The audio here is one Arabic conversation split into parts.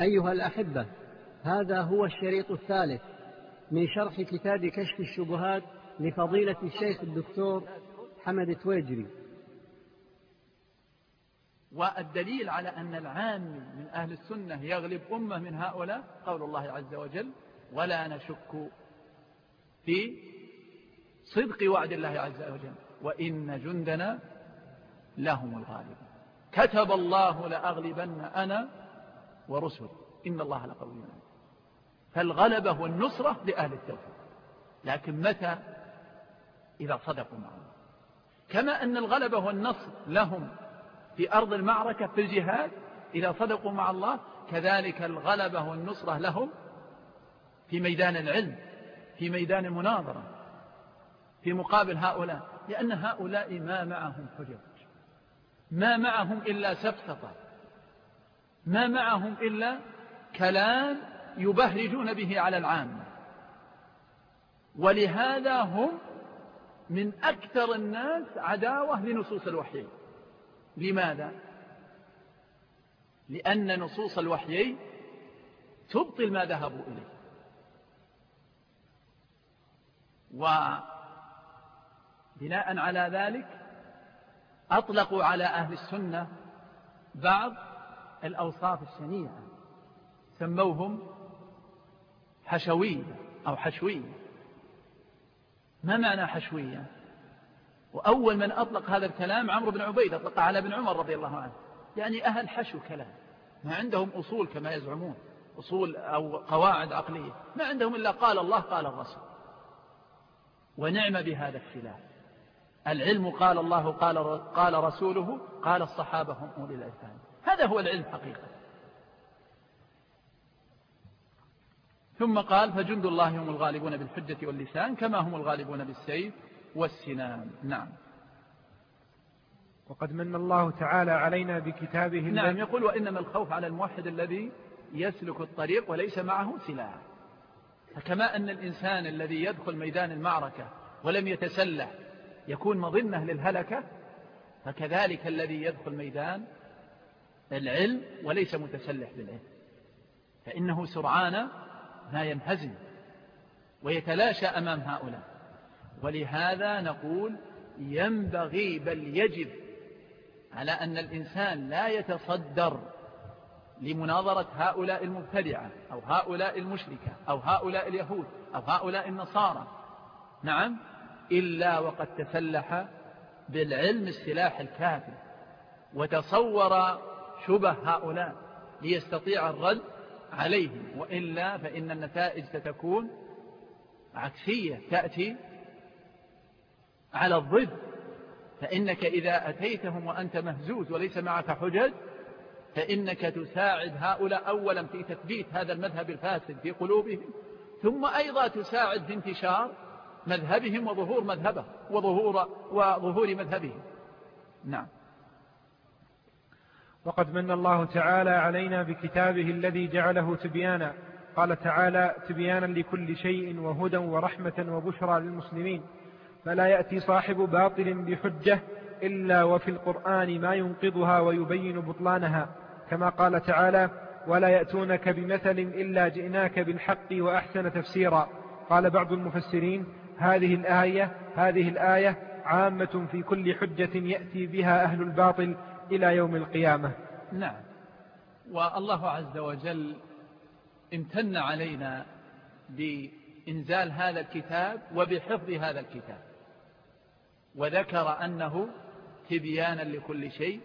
أيها الأحبة هذا هو الشريط الثالث من شرح كتاب كشف الشبهات لفضيلة الشيخ الدكتور حمد تويجري. والدليل على أن العام من أهل السنة يغلب أمة من هؤلاء قول الله عز وجل ولا نشك في صدق وعد الله عز وجل وإن جندنا لهم الغالب. كتب الله لأغلبن أنا ورسل. إن الله لقوي فالغلبة والنصرة لأهل التوحيد. لكن متى؟ إذا صدقوا معه. كما أن الغلبة والنصر لهم في أرض المعركة في الجهاد إذا صدقوا مع الله كذلك الغلبة والنصرة لهم في ميدان العلم في ميدان المناظرة في مقابل هؤلاء. لأن هؤلاء ما معهم حجج. ما معهم إلا سفسطة ما معهم إلا كلام يبهرجون به على العامة ولهذا هم من أكثر الناس عداوة لنصوص الوحي. لماذا؟ لأن نصوص الوحي تبطل ما ذهبوا إليه. وبناء على ذلك أطلقوا على أهل السنة بعض الأوصاف الشنيعة سموهم حشوية أو حشوية. ما معنى حشوية؟ وأول من أطلق هذا الكلام عمرو بن عبيد أطلق على ابن عمر رضي الله عنه. يعني أهل حشو كلام. ما عندهم أصول كما يزعمون أصول أو قواعد عقلية. ما عندهم إلا قال الله قال الرسول. ونعم بهذا الخلاف. العلم قال الله قال, قال رسوله قال الصحابة هم أولي الألفان هذا هو العلم حقيقة. ثم قال فجند الله هم الغالبون بالحجة واللسان كما هم الغالبون بالسيف والسنان. نعم. وقد من الله تعالى علينا بكتابه نعم يقول وإنما الخوف على الموحد الذي يسلك الطريق وليس معه سلاح. فكما أن الإنسان الذي يدخل ميدان المعركة ولم يتسلح يكون مظنة للهلكة فكذلك الذي يدخل ميدان العلم وليس متسلح بالعلم. فإنه سرعان ما ينهزم ويتلاشى أمام هؤلاء. ولهذا نقول ينبغي بل يجب على أن الإنسان لا يتصدر لمناظرة هؤلاء المبتدعة أو هؤلاء المشركة أو هؤلاء اليهود أو هؤلاء النصارى. نعم إلا وقد تسلح بالعلم السلاح الكافي وتصور شبه هؤلاء ليستطيع الرد عليهم وإلا فإن النتائج ستكون عكسية تأتي على الضد. فإنك إذا أتيتهم وأنت مهزوز وليس معك حجج فإنك تساعد هؤلاء أولا في تثبيت هذا المذهب الفاسد في قلوبهم ثم أيضا تساعد في انتشار مذهبهم وظهور مذهبه وظهور, وظهور مذهبهم. نعم. وقد من الله تعالى علينا بكتابه الذي جعله تبيانا. قال تعالى تبيانا لكل شيء وهدى ورحمة وبشرى للمسلمين. فلا يأتي صاحب باطل بحجة إلا وفي القرآن ما ينقضها ويبين بطلانها. كما قال تعالى ولا يأتونك بمثل إلا جئناك بالحق وأحسن تفسيرا. قال بعض المفسرين هذه الآية هذه الآية عامة في كل حجة يأتي بها أهل الباطل إلى يوم القيامة. نعم. والله عز وجل امتن علينا بإنزال هذا الكتاب وبحفظ هذا الكتاب. وذكر أنه تبيانا لكل شيء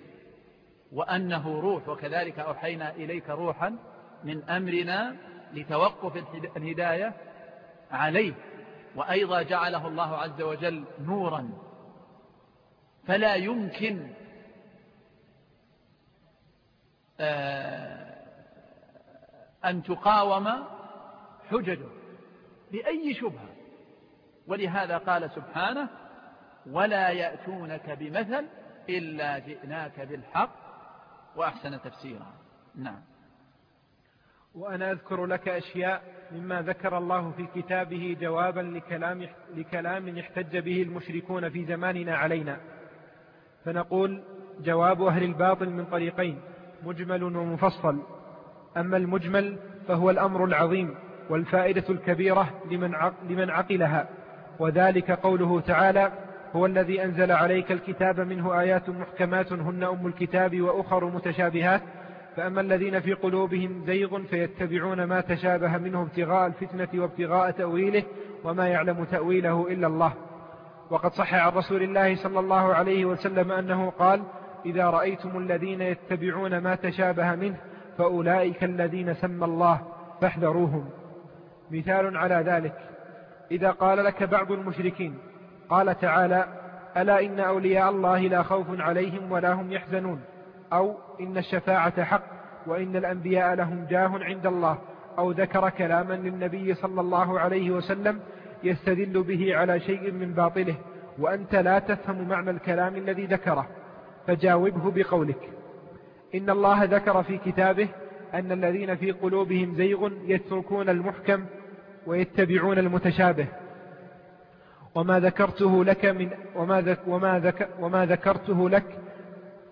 وأنه روح وكذلك أوحينا إليك روحا من أمرنا لتوقف الهداية عليه. وأيضا جعله الله عز وجل نورا. فلا يمكن آه، أن تقاوم حججه بأي شبهة. ولهذا قال سبحانه ولا يأتونك بمثل إلا جئناك بالحق. وأحسن تفسيرا. نعم. وأنا أذكر لك أشياء مما ذكر الله في كتابه جوابا لكلام, لكلام احتج به المشركون في زماننا علينا. فنقول جواب أهل الباطل من طريقين. مجمل ومفصل. أما المجمل فهو الأمر العظيم والفائدة الكبيرة لمن, عقلها. وذلك قوله تعالى هو الذي أنزل عليك الكتاب منه آيات محكمات هن أم الكتاب وأخر متشابهات. فأما الذين في قلوبهم زيغ فيتبعون ما تشابه منه ابتغاء الفتنة وابتغاء تأويله وما يعلم تأويله إلا الله. وقد صح عن رسول الله صلى الله عليه وسلم أنه قال إذا رأيتم الذين يتبعون ما تشابه منه فأولئك الذين سمى الله فاحذروهم. مثال على ذلك إذا قال لك بعض المشركين قال تعالى ألا إن أولياء الله لا خوف عليهم ولا هم يحزنون؟ أو إن الشفاعة حق وإن الأنبياء لهم جاه عند الله. أو ذكر كلاما للنبي صلى الله عليه وسلم يستدل به على شيء من باطله وأنت لا تفهم معنى الكلام الذي ذكره. فجاوبه بقولك. إن الله ذكر في كتابه أن الذين في قلوبهم زيغ يتركون المحكم ويتبعون المتشابه. وما ذكرته لك من وما, ذك وما, ذك وما ذكرته لك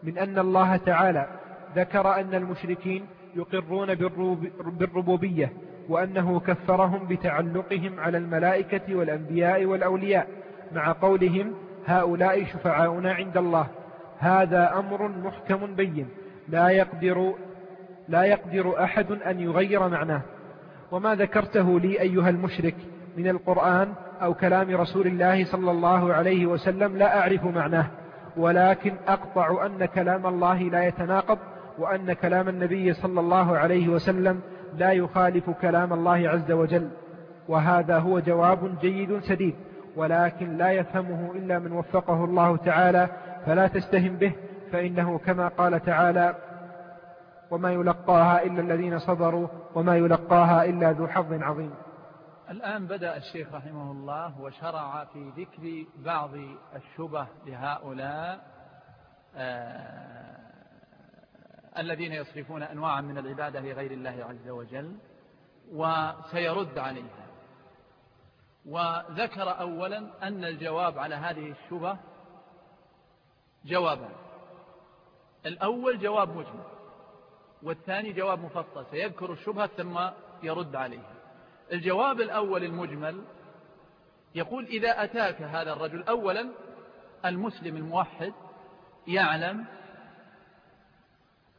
من أن الله تعالى ذكر أن المشركين يقرون بالربوبية وأنه كفرهم بتعلقهم على الملائكة والأنبياء والأولياء مع قولهم هؤلاء شفعاؤنا عند الله. هذا أمر محكم بين. لا يقدر لا يقدر أحد أن يغير معناه. وما ذكرته لي أيها المشرك من القرآن أو كلام رسول الله صلى الله عليه وسلم لا أعرف معناه. ولكن أقطع أن كلام الله لا يتناقض وأن كلام النبي صلى الله عليه وسلم لا يخالف كلام الله عز وجل. وهذا هو جواب جيد سديد ولكن لا يفهمه إلا من وفقه الله تعالى فلا تستهم به فإنه كما قال تعالى وما يلقاها إلا الذين صبروا وما يلقاها إلا ذو حظ عظيم. الآن بدأ الشيخ رحمه الله وشرع في ذكر بعض الشبه لهؤلاء آه الذين يصرفون أنواعا من العبادة لغير الله عز وجل وسيرد عليها. وذكر أولا أن الجواب على هذه الشبه جوابان. الأول جواب مجمل والثاني جواب مفصل سيذكر الشبهة ثم يرد عليها الجواب الأول المجمل يقول إذا أتاك هذا الرجل أولا المسلم الموحد يعلم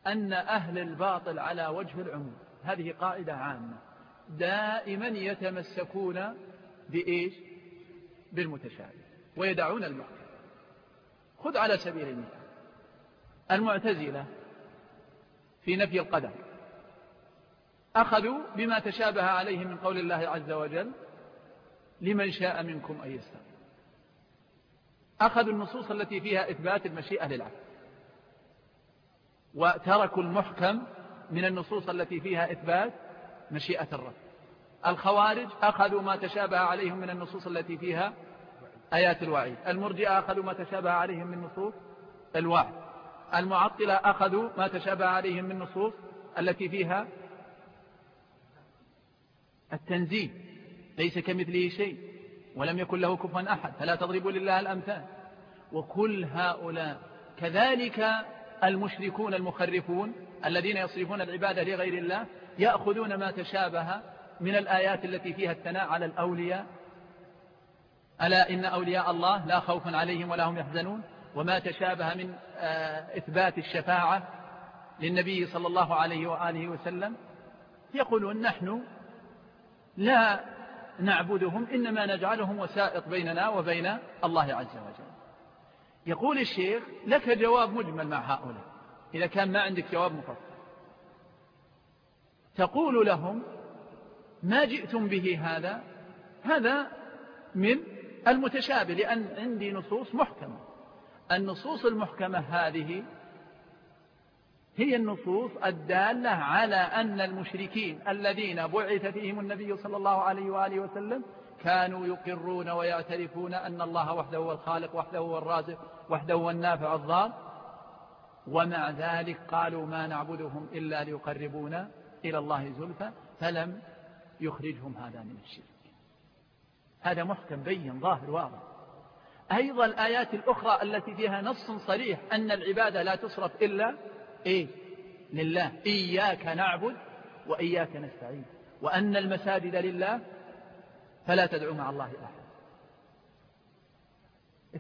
أن أهل الباطل على وجه العموم. هذه قاعدة عامة. دائما يتمسكون بإيش؟ بالمتشابه ويدعون المحكم خذ على سبيل المثال المعتزلة في نفي القدر أخذوا بما تشابه عليه من قول الله عز وجل لمن شاء منكم أن يستقيم. أخذوا النصوص التي فيها إثبات المشيئة للعبد وتركوا المحكم من النصوص التي فيها إثبات مشيئة الرب. الخوارج أخذوا ما تشابه عليهم من النصوص التي فيها آيات الوعيد. المرجئة أخذوا ما تشابه عليهم من نصوص الوعد. المعطلة أخذوا ما تشابه عليهم من نصوص التي فيها التنزيل ليس كمثله شيء ولم يكن له كفوا أحد. فلا تضربوا لله الأمثال. وكل هؤلاء كذلك المشركون المخرفون الذين يصرفون العبادة لغير الله يأخذون ما تشابه من الآيات التي فيها الثناء على الأولياء ألا إن أولياء الله لا خوف عليهم ولا هم يحزنون؟ وما تشابه من آه، إثبات الشفاعة للنبي صلى الله عليه وآله وسلم. يقولون نحن لا نعبدهم إنما نجعلهم وسائط بيننا وبين الله عز وجل. يقول الشيخ لك جواب مجمل مع هؤلاء إذا كان ما عندك جواب مفصل. تقول لهم ما جئتم به هذا؟ هذا من المتشابه لأن عندي نصوص محكمة. النصوص المحكمة هذه هي النصوص الدالة على أن المشركين الذين بعث فيهم النبي صلى الله عليه وآله وسلم كانوا يقرون ويعترفون أن الله وحده هو الخالق وحده هو الرازق وحده هو النافع الضار. ومع ذلك قالوا ما نعبدهم إلا ليقربونا إلى الله زلفى فلم يخرجهم هذا من الشرك. هذا محكم بين ظاهر واضح أيضا الآيات الأخرى التي فيها نص صريح أن العبادة لا تصرف إلا إيه؟ لله. إياك نعبد وإياك نستعين. وأن المساجد لله فلا تدعو مع الله أحد.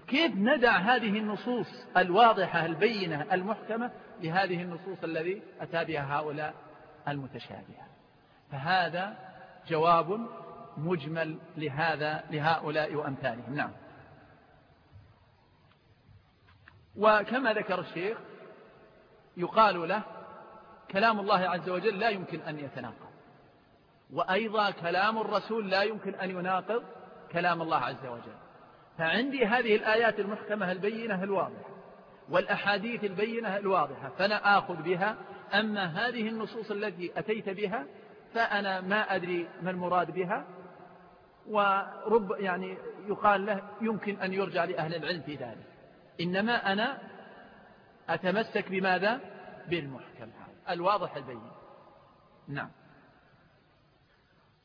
كيف ندع هذه النصوص الواضحة البينة المحكمة لهذه النصوص الذي أتى بها هؤلاء المتشابهة؟ فهذا جواب مجمل لهذا لهؤلاء وأمثالهم. نعم. وكما ذكر الشيخ يقال له كلام الله عز وجل لا يمكن أن يتناقض. وأيضا كلام الرسول لا يمكن أن يناقض كلام الله عز وجل. فعندي هذه الآيات المحكمة البينة الواضحة والأحاديث البينة الواضحة فأنا آخذ بها. أما هذه النصوص التي أتيت بها فأنا ما أدري ما المراد بها. ورب يعني يقال له يمكن أن يرجع لأهل العلم في ذلك. إنما أنا أتمسك بماذا؟ بالمحكم. الواضح البين نعم.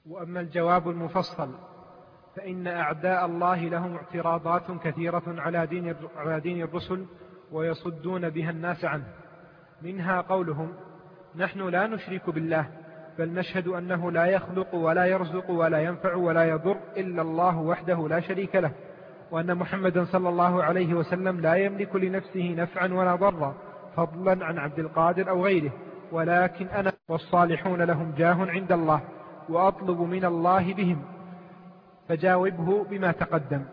وأما الجواب المفصل فإن أعداء الله لهم اعتراضات كثيرة على دين, على دين الرسل ويصدون بها الناس عنه. منها قولهم نحن لا نشرك بالله بل نشهد أنه لا يخلق ولا يرزق ولا ينفع ولا يضر إلا الله وحده لا شريك له وأن محمدا صلى الله عليه وسلم لا يملك لنفسه نفعا ولا ضرا فضلا عن عبد القادر أو غيره ولكن أنا والصالحون لهم جاه عند الله وأطلب من الله بهم فجاوبه بما تقدم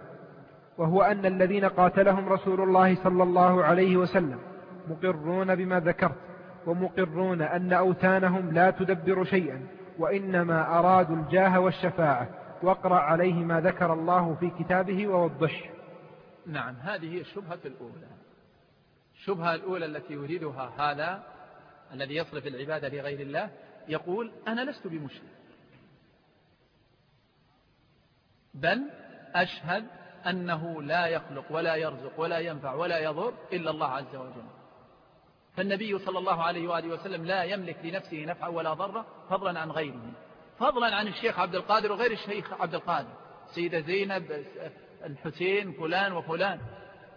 وهو أن الذين قاتلهم رسول الله صلى الله عليه وسلم مقرون بما ذكرت ومقرون أن أوثانهم لا تدبر شيئا وإنما أرادوا الجاه والشفاعة. واقرأ عليه ما ذكر الله في كتابه ووضح نعم هذه هي الشبهة الأولى. الشبهة الأولى التي يريدها هذا الذي يصرف العبادة لغير الله يقول أنا لست بمشرك. بل أشهد أنه لا يخلق ولا يرزق ولا ينفع ولا يضر إلا الله عز وجل. فالنبي صلى الله عليه وآله وسلم لا يملك لنفسه نفعا ولا ضرا فضلا عن غيره. فضلا عن الشيخ عبد القادر وغير الشيخ عبد القادر. سيدة زينب الحسين فلان وفلان.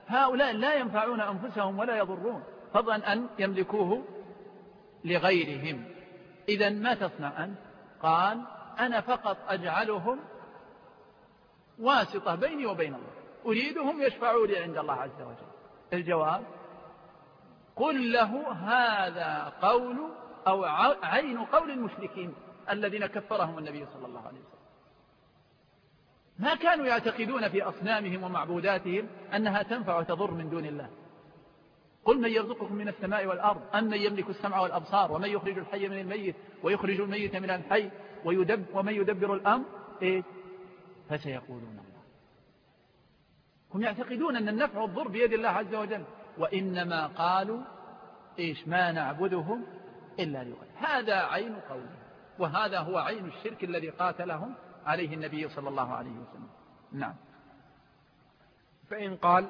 هؤلاء لا ينفعون أنفسهم ولا يضرون. فضلا أن يملكوه لغيرهم. إذا ما تصنع أنت؟ قال أنا فقط أجعلهم واسطة بيني وبين الله. أريدهم يشفعوا لي عند الله عز وجل. الجواب قل له هذا قول أو عين قول المشركين الذين كفرهم النبي صلى الله عليه وسلم. ما كانوا يعتقدون في أصنامهم ومعبوداتهم أنها تنفع وتضر من دون الله. قل من يرزقكم من السماء والأرض أم من يملك السمع والأبصار ومن يخرج الحي من الميت ويخرج الميت من الحي ويدب ومن يدبر الأمر؟ إيه؟ فسيقولون الله. هم يعتقدون أن النفع والضر بيد الله عز وجل. وإنما قالوا إيش ما نعبدهم إلا لغير هذا عين قوله وهذا هو عين الشرك الذي قاتلهم عليه النبي صلى الله عليه وسلم. نعم. فإن قال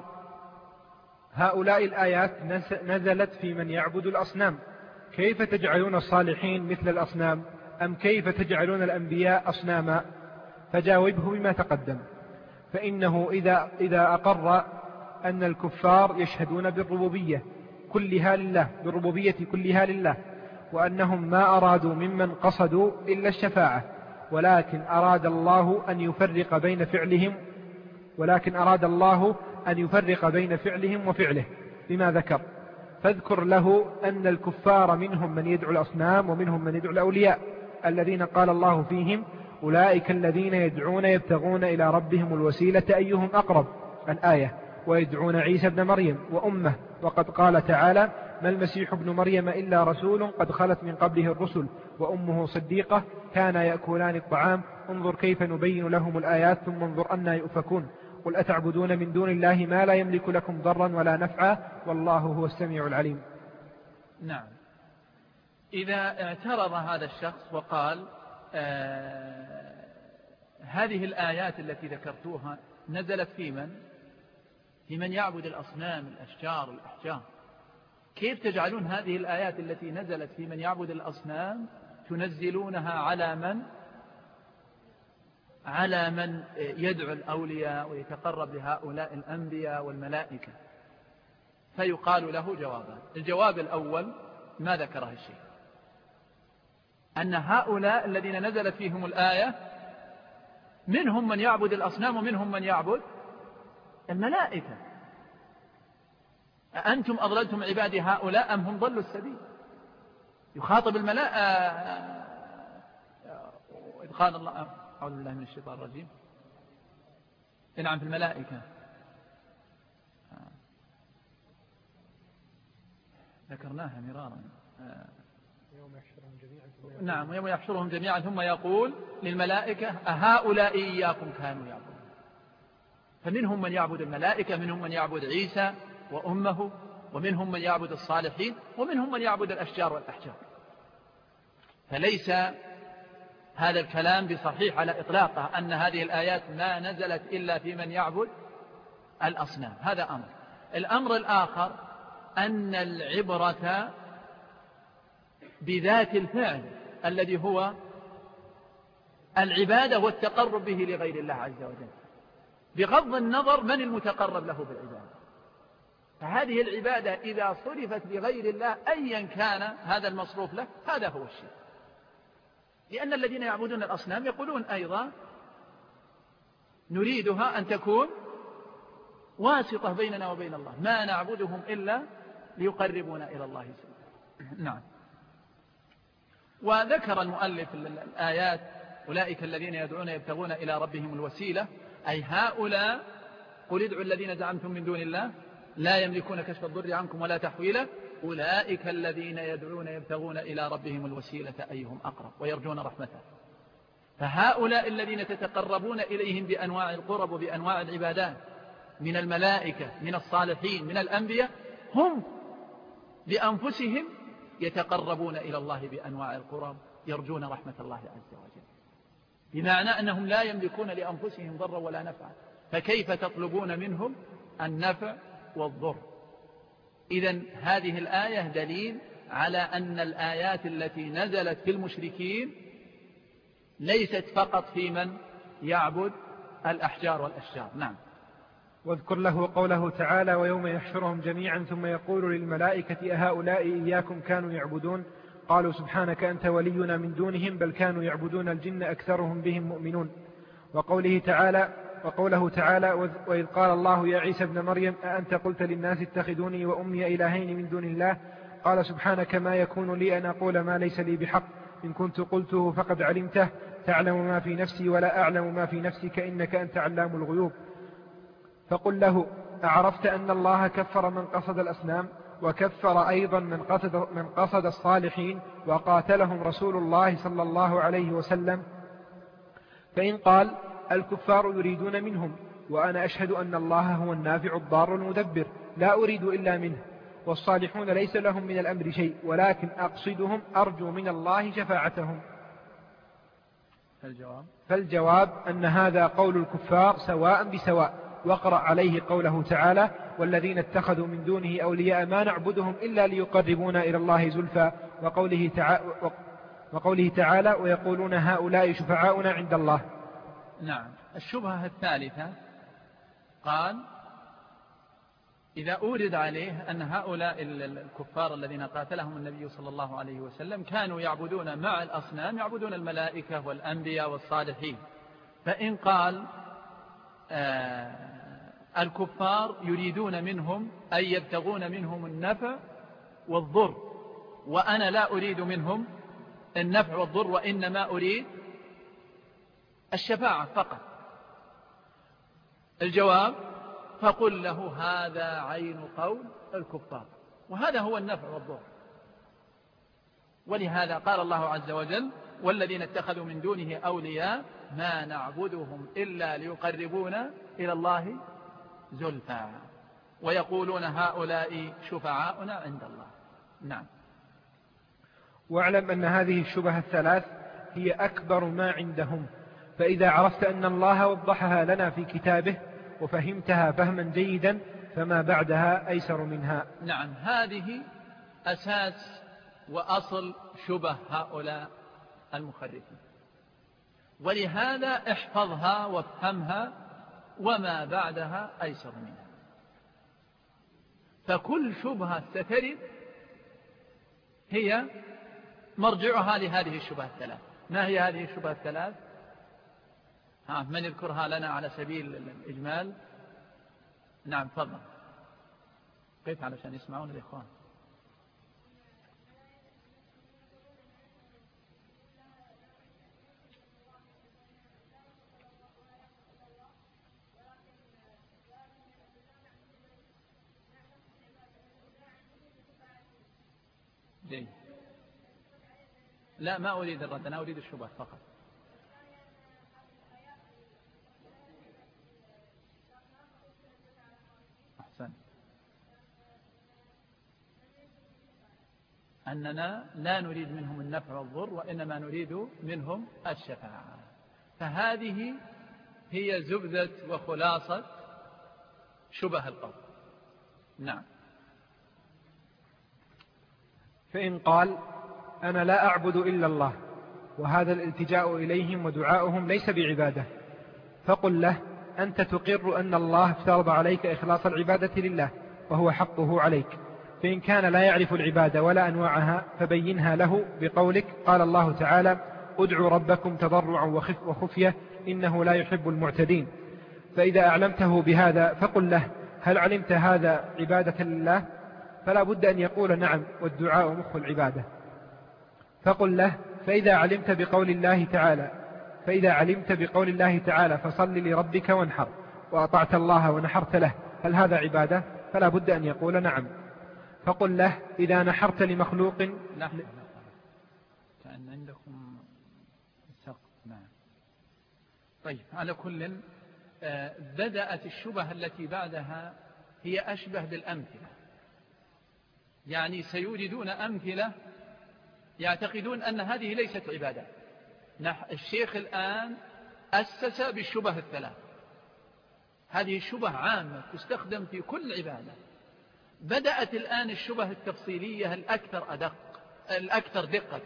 هؤلاء الآيات نزلت في من يعبد الأصنام. كيف تجعلون الصالحين مثل الأصنام؟ أم كيف تجعلون الأنبياء أصناما؟ فجاوبه بما تقدم. فإنه إذا, إذا أقر أن الكفار يشهدون بالربوبية كلها لله بالربوبية كلها لله وأنهم ما أرادوا ممن قصدوا إلا الشفاعة ولكن أراد الله أن يفرق بين فعلهم ولكن أراد الله أن يفرق بين فعلهم وفعله. بما ذكر؟ فاذكر له أن الكفار منهم من يدعو الأصنام ومنهم من يدعو الأولياء الذين قال الله فيهم أولئك الذين يدعون يبتغون إلى ربهم الوسيلة أيهم أقرب. الآية ويدعون عيسى ابن مريم وأمه. وقد قال تعالى ما المسيح ابن مريم إلا رسول قد خلت من قبله الرسل وأمه صديقة كان يأكلان الطعام انظر كيف نبين لهم الآيات ثم انظر أنا يؤفكون. قل أتعبدون من دون الله ما لا يملك لكم ضرا ولا نفعا؟ والله هو السميع العليم. نعم. إذا اعترض هذا الشخص وقال آه هذه الآيات التي ذكرتوها نزلت في من؟ في من يعبد الأصنام الأشجار الأحجار. كيف تجعلون هذه الآيات التي نزلت في من يعبد الأصنام تنزلونها على من؟ على من يدعو الأولياء ويتقرب لهؤلاء الأنبياء والملائكة. فيقال له جوابان. الجواب الأول ما ذكره الشيخ. أن هؤلاء الذين نزلت فيهم الآية منهم من يعبد الأصنام ومنهم من يعبد الملائكة. أأنتم أضللتم عبادي هؤلاء أم هم ضلوا السبيل؟ يخاطب الملائكة إذ قال الله أعوذ بالله من الشيطان الرجيم. نعم في الملائكة. ذكرناها مرارا. يوم يحشرهم جميعا نعم ويوم يحشرهم جميعا ثم يقول للملائكة أهؤلاء إياكم كانوا يعبدون. فمنهم من يعبد الملائكة منهم من يعبد عيسى وأمه ومنهم من يعبد الصالحين ومنهم من يعبد الأشجار والأحجار. فليس هذا الكلام بصحيح على إطلاقه أن هذه الآيات ما نزلت إلا في من يعبد الأصنام. هذا أمر. الأمر الآخر أن العبرة بذات الفعل الذي هو العبادة والتقرب به لغير الله عز وجل. بغض النظر من المتقرب له بالعبادة. فهذه العبادة إذا صرفت لغير الله أيا كان هذا المصروف له هذا هو الشيء لأن الذين يعبدون الأصنام يقولون أيضا نريدها أن تكون واسطة بيننا وبين الله. ما نعبدهم إلا ليقربونا إلى الله سبحانه. نعم. وذكر المؤلف الآيات أولئك الذين يدعون يبتغون إلى ربهم الوسيلة أي هؤلاء قل ادعوا الذين زعمتم من دون الله لا يملكون كشف الضر عنكم ولا تحويله أولئك الذين يدعون يبتغون إلى ربهم الوسيلة أيهم أقرب ويرجون رحمته. فهؤلاء الذين تتقربون إليهم بأنواع القرب وبأنواع العبادات من الملائكة من الصالحين من الأنبياء هم بأنفسهم يتقربون إلى الله بأنواع القرب يرجون رحمة الله عز وجل. بمعنى أنهم لا يملكون لأنفسهم ضرا ولا نفعا. فكيف تطلبون منهم النفع والضر؟ إذا هذه الآية دليل على أن الآيات التي نزلت في المشركين ليست فقط في من يعبد الأحجار والأشجار. نعم. واذكر له قوله تعالى ويوم يحشرهم جميعا ثم يقول للملائكة أهؤلاء إياكم كانوا يعبدون؟ قالوا سبحانك أنت ولينا من دونهم بل كانوا يعبدون الجن أكثرهم بهم مؤمنون. وقوله تعالى وقوله تعالى وإذ قال الله يا عيسى ابن مريم أأنت قلت للناس اتخذوني وأمي إلهين من دون الله؟ قال سبحانك ما يكون لي أن أقول ما ليس لي بحق. إن كنت قلته فقد علمته. تعلم ما في نفسي ولا أعلم ما في نفسك إنك أنت علام الغيوب. فقل له أعرفت أن الله كفر من قصد الأسنام وكفر أيضا من قصد, من قصد الصالحين وقاتلهم رسول الله صلى الله عليه وسلم. فإن قال الكفار يريدون منهم وأنا أشهد أن الله هو النافع الضار المدبر لا أريد إلا منه والصالحون ليس لهم من الأمر شيء ولكن أقصدهم أرجو من الله شفاعتهم. فالجواب؟ فالجواب أن هذا قول الكفار سواء بسواء. واقرأ عليه قوله تعالى والذين اتخذوا من دونه أولياء ما نعبدهم إلا ليقربونا إلى الله زلفى وقوله, تعالى وقوله تعالى ويقولون هؤلاء شفعاؤنا عند الله. نعم. الشبهة الثالثة قال إذا أورد عليه أن هؤلاء الكفار الذين قاتلهم النبي صلى الله عليه وسلم كانوا يعبدون مع الأصنام يعبدون الملائكة والأنبياء والصالحين. فإن قال آه الكفار يريدون منهم أن يبتغون منهم النفع والضر وأنا لا أريد منهم النفع والضر وإنما أريد الشفاعة فقط. الجواب فقل له هذا عين قول الكفار وهذا هو النفع والضر. ولهذا قال الله عز وجل والذين اتخذوا من دونه أولياء ما نعبدهم إلا ليقربونا إلى الله زلفى. ويقولون هؤلاء شفعاؤنا عند الله. نعم. واعلم أن هذه الشبه الثلاث هي أكبر ما عندهم. فإذا عرفت أن الله وضحها لنا في كتابه وفهمتها فهما جيدا فما بعدها أيسر منها. نعم. هذه أساس وأصل شبه هؤلاء المخرفين. ولهذا احفظها وافهمها وما بعدها أيسر منها. فكل شبهة سترد هي مرجعها لهذه الشبهة الثلاث. ما هي هذه الشبهة الثلاث؟ ها من يذكرها لنا على سبيل الإجمال؟ نعم تفضل. قيت علشان يسمعون الإخوان. جيد لا ما أريد الرد أنا أريد الشبهة فقط. أحسن. أننا لا نريد منهم النفع والضر وإنما نريد منهم الشفاعة. فهذه هي زبدة وخلاصة شبه القول. نعم. فإن قال أنا لا أعبد إلا الله وهذا الالتجاء إليهم ودعاؤهم ليس بعبادة. فقل له أنت تقر أن الله افترض عليك إخلاص العبادة لله وهو حقه عليك. فإن كان لا يعرف العبادة ولا أنواعها فبينها له بقولك قال الله تعالى ادعوا ربكم تضرعا وخفية إنه لا يحب المعتدين. فإذا أعلمته بهذا فقل له هل علمت هذا عبادة لله؟ فلا بد أن يقول نعم والدعاء مخ العبادة. فقل له فإذا علمت بقول الله تعالى فإذا علمت بقول الله تعالى فصل لربك وانحر وأطعت الله ونحرت له هل هذا عبادة؟ فلا بد أن يقول نعم. فقل له إذا نحرت لمخلوق كأن عندكم سقط نعم. طيب على كل آه، بدأت الشبه التي بعدها هي أشبه بالأمثلة. يعني سيوجدون أمثلة يعتقدون أن هذه ليست عبادة. الشيخ الآن أسس بالشبه الثلاث. هذه الشبه عامة تستخدم في كل عبادة. بدأت الآن الشبه التفصيلية الأكثر أدق الأكثر دقة.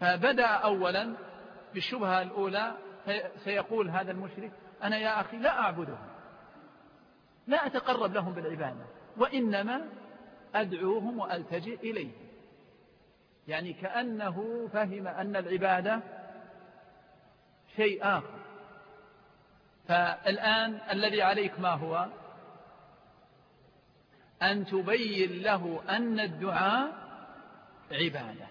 فبدأ أولا بالشبهة الأولى سيقول هذا المشرك أنا يا أخي لا أعبدهم لا أتقرب لهم بالعبادة وإنما أدعوهم وألتجئ إليهم يعني كأنه فهم أن العبادة شيء آخر. فالآن الذي عليك ما هو؟ أن تبين له أن الدعاء عبادة.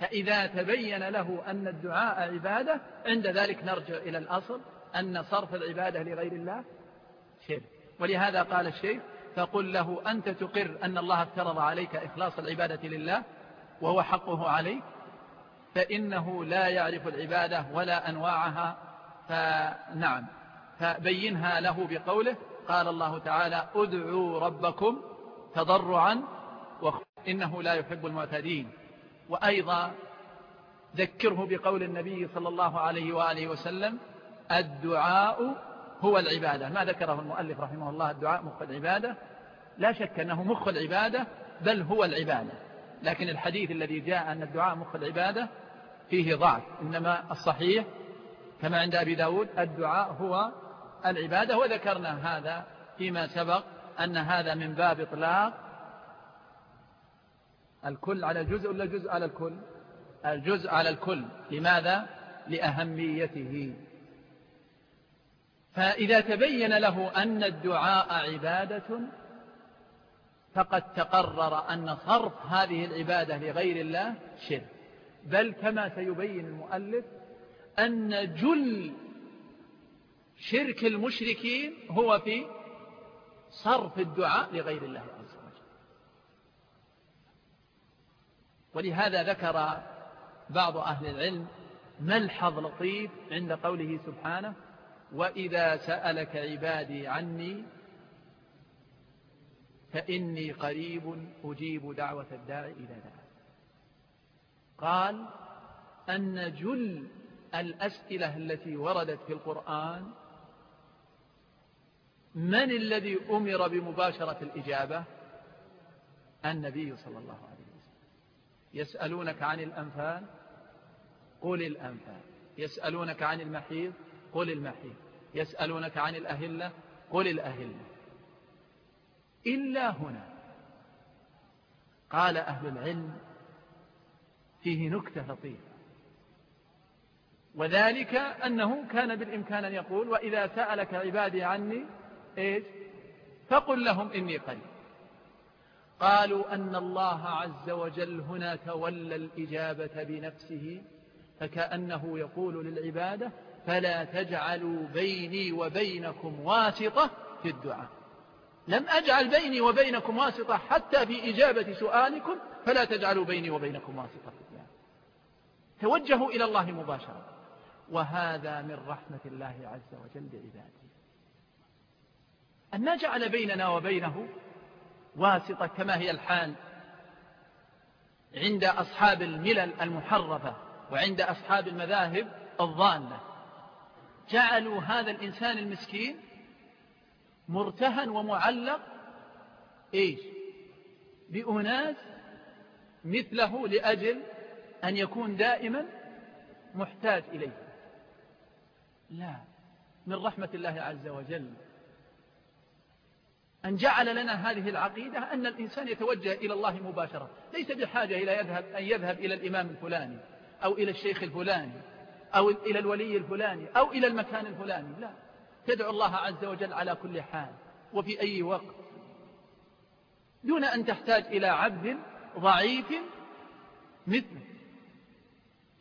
فإذا تبين له أن الدعاء عبادة عند ذلك نرجع إلى الأصل أن صرف العبادة لغير الله شرك. ولهذا قال الشيخ فقل له أنت تقر أن الله افترض عليك إخلاص العبادة لله وهو حقه عليك فإنه لا يعرف العبادة ولا أنواعها فنعم فبينها له بقوله قال الله تعالى ادعوا ربكم تضرعا إنه لا يحب المعتدين. وأيضا ذكره بقول النبي صلى الله عليه وآله وسلم الدعاء هو العبادة. ما ذكره المؤلف رحمه الله الدعاء مخ العبادة. لا شك أنه مخ العبادة بل هو العبادة. لكن الحديث الذي جاء أن الدعاء مخ العبادة فيه ضعف إنما الصحيح كما عند أبي داود الدعاء هو العبادة وذكرنا هذا فيما سبق أن هذا من باب إطلاق الكل على الجزء ولا الجزء على الكل؟ الجزء على الكل. لماذا؟ لأهميته. فإذا تبين له أن الدعاء عبادة فقد تقرر أن صرف هذه العبادة لغير الله شرك. بل كما سيبين المؤلف أن جل شرك المشركين هو في صرف الدعاء لغير الله عز وجل. ولهذا ذكر بعض أهل العلم ملحظ لطيف عند قوله سبحانه وإذا سألك عبادي عني فإني قريب أجيب دعوة الداعي إلى دعوة قال أن جل الأسئلة التي وردت في القرآن من الذي أمر بمباشرة الإجابة؟ النبي صلى الله عليه وسلم. يسألونك عن الأنفال؟ قل الأنفال. يسألونك عن المحيط قل المحيط يسألونك عن الأهلة قل الأهلة. إلا هنا. قال أهل العلم فيه نكتة لطيفة. وذلك أنه كان بالإمكان أن يقول وإذا سألك عبادي عني إيش؟ فقل لهم إني قريب. قالوا أن الله عز وجل هنا تولى الإجابة بنفسه فكأنه يقول للعبادة فلا تجعلوا بيني وبينكم واسطة في الدعاء. لم أجعل بيني وبينكم واسطة حتى في إجابة سؤالكم فلا تجعلوا بيني وبينكم واسطة في الدعاء. توجهوا إلى الله مباشرة. وهذا من رحمة الله عز وجل بعباده أن ما جعل بيننا وبينه واسطة كما هي الحال عند أصحاب الملل المحرفة وعند أصحاب المذاهب الضالة. جعلوا هذا الإنسان المسكين مرتهن ومعلق إيش؟ بأناس مثله لأجل أن يكون دائما محتاج إليه. لا من رحمة الله عز وجل أن جعل لنا هذه العقيدة أن الإنسان يتوجه إلى الله مباشرة. ليس بحاجة إلى يذهب أن يذهب إلى الإمام الفلاني أو إلى الشيخ الفلاني. أو إلى الولي الفلاني أو إلى المكان الفلاني لا. تدعو الله عز وجل على كل حال وفي أي وقت. دون أن تحتاج إلى عبد ضعيف مثله.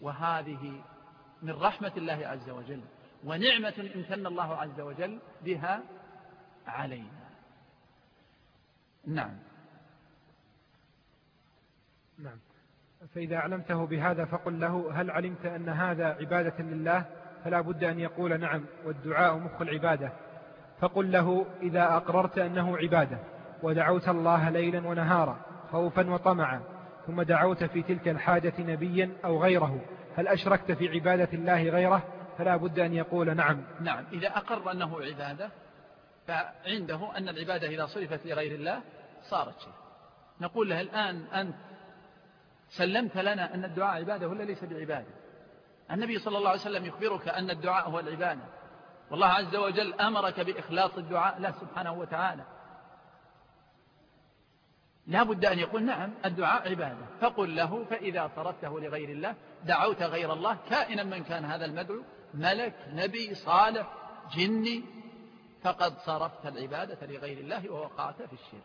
وهذه من رحمة الله عز وجل ونعمة امتن الله عز وجل بها علينا. نعم. نعم. فإذا علمته بهذا فقل له هل علمت أن هذا عبادة لله؟ فلا بد أن يقول نعم والدعاء مخ العبادة. فقل له إذا أقررت أنه عبادة ودعوت الله ليلا ونهارا خوفا وطمعا ثم دعوت في تلك الحاجة نبيا أو غيره هل أشركت في عبادة الله غيره؟ فلا بد أن يقول نعم. نعم إذا أقر أنه عبادة فعنده أن العبادة إذا صرفت لغير الله صارت شيء. نقول له الآن أنت سلمت لنا أن الدعاء عبادة ولا ليس بعبادة؟ النبي صلى الله عليه وسلم يخبرك أن الدعاء هو العبادة. والله عز وجل أمرك بإخلاص الدعاء له سبحانه وتعالى. لا بد أن يقول نعم الدعاء عبادة. فقل له فإذا صرفته لغير الله دعوت غير الله كائنا من كان هذا المدعو ملك نبي صالح جني فقد صرفت العبادة لغير الله ووقعت في الشرك.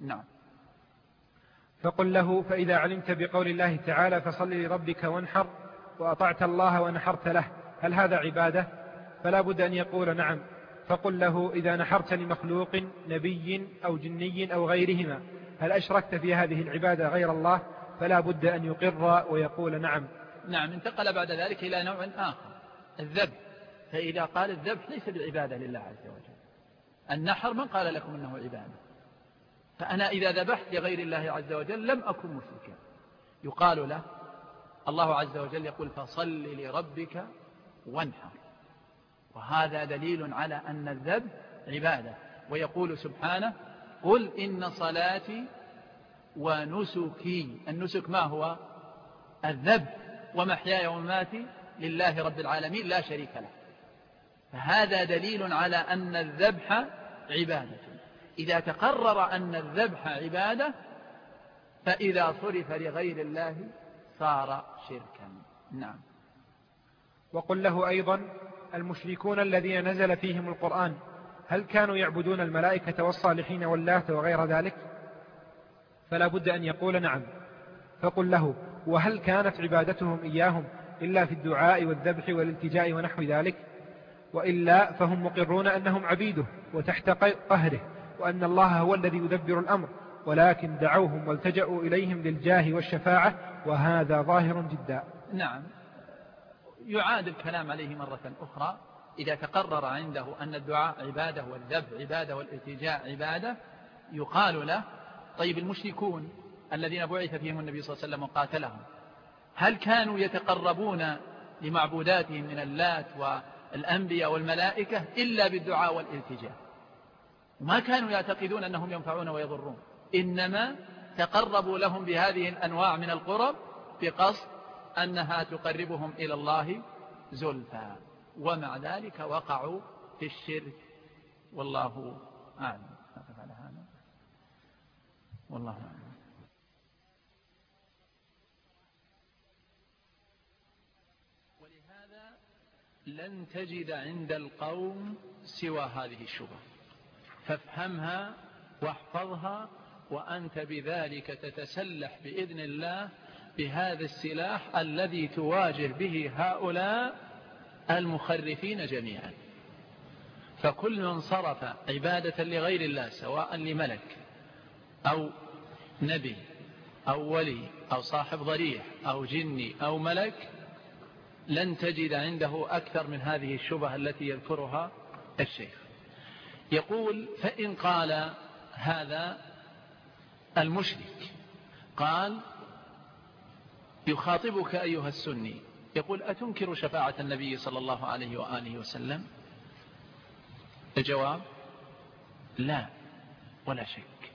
نعم. فقل له فإذا علمت بقول الله تعالى فصل لربك وانحر وأطعت الله ونحرت له هل هذا عبادة؟ فلا بد أن يقول نعم. فقل له إذا نحرت لمخلوق نبي أو جني أو غيرهما هل أشركت في هذه العبادة غير الله؟ فلا بد أن يقر ويقول نعم. نعم انتقل بعد ذلك إلى نوع آخر الذبح فإذا قال الذبح ليس بالعبادة لله عز وجل. النحر من قال لكم أنه عبادة؟ فأنا إذا ذبحت لغير الله عز وجل لم أكن مشركا. يقال له الله عز وجل يقول فصل لربك وانحر. وهذا دليل على أن الذبح عبادة. ويقول سبحانه قل إن صلاتي ونسكي. النسك ما هو؟ الذبح. ومحياي ومماتي لله رب العالمين لا شريك له. فهذا دليل على أن الذبح عبادة. إذا تقرر أن الذبح عبادة فإذا صرف لغير الله صار شركا. نعم. وقل له أيضا المشركون الذين نزل فيهم القرآن هل كانوا يعبدون الملائكة والصالحين واللات وغير ذلك؟ فلا بد أن يقول نعم. فقل له وهل كانت عبادتهم إياهم إلا في الدعاء والذبح والالتجاء ونحو ذلك؟ وإلا فهم مقرون أنهم عبيده وتحت قهره. وأن الله هو الذي يدبر الأمر ولكن دعوهم والتجأوا إليهم للجاه والشفاعة وهذا ظاهر جدا. نعم. يعاد الكلام عليه مرة أخرى إذا تقرر عنده أن الدعاء عبادة والذبح عبادة والالتجاء عبادة يقال له طيب المشركون الذين بعث فيهم النبي صلى الله عليه وسلم وقاتلهم هل كانوا يتقربون لمعبوداتهم من اللات والأنبياء والملائكة إلا بالدعاء والالتجاء؟ ما كانوا يعتقدون أنهم ينفعون ويضرون. إنما تقربوا لهم بهذه الأنواع من القرب بقصد أنها تقربهم إلى الله زلفا ومع ذلك وقعوا في الشرك. والله أعلم. هذا. والله أعلم. ولهذا لن تجد عند القوم سوى هذه الشبهة. فافهمها واحفظها وأنت بذلك تتسلح بإذن الله بهذا السلاح الذي تواجه به هؤلاء المخرفين جميعا. فكل من صرف عبادة لغير الله سواء لملك أو نبي أو ولي أو صاحب ضريح أو جني أو ملك لن تجد عنده أكثر من هذه الشبهة التي يذكرها الشيخ. يقول فإن قال هذا المشرك قال يخاطبك أيها السني يقول أتنكر شفاعة النبي صلى الله عليه وآله وسلم؟ الجواب لا ولا شك.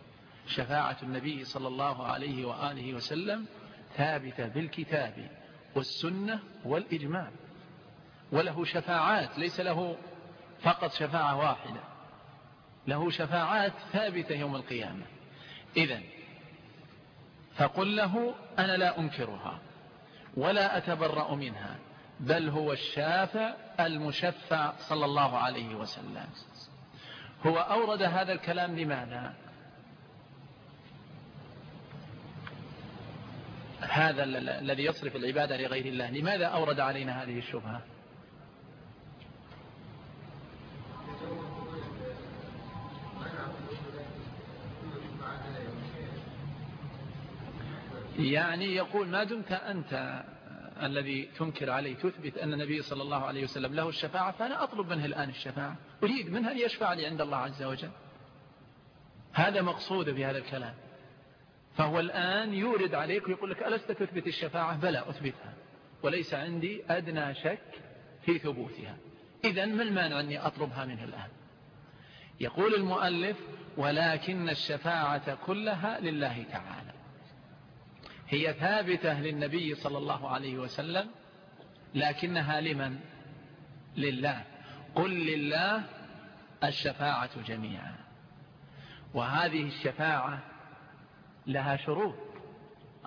شفاعة النبي صلى الله عليه وآله وسلم ثابتة بالكتاب والسنة والإجماع وله شفاعات ليس له فقط شفاعة واحدة. له شفاعات ثابتة يوم القيامة. إذا فقل له أنا لا أنكرها ولا أتبرأ منها بل هو الشافع المشفع صلى الله عليه وسلم. هو أورد هذا الكلام لماذا هذا الذي يصرف العبادة لغير الله. لماذا أورد علينا هذه الشبهة؟ يعني يقول ما دمت أنت الذي تنكر عليه تثبت أن النبي صلى الله عليه وسلم له الشفاعة فأنا أطلب منه الآن الشفاعة. أريد منها أن يشفع لي عند الله عز وجل. هذا مقصود بهذا الكلام. فهو الآن يورد عليك ويقول لك ألست تثبت الشفاعة؟ بلى أثبتها. وليس عندي أدنى شك في ثبوتها. إذا ما المانع أني أطلبها منه الآن؟ يقول المؤلف ولكن الشفاعة كلها لله تعالى. هي ثابتة للنبي صلى الله عليه وسلم لكنها لمن؟ لله. قل لله الشفاعة جميعا. وهذه الشفاعة لها شروط.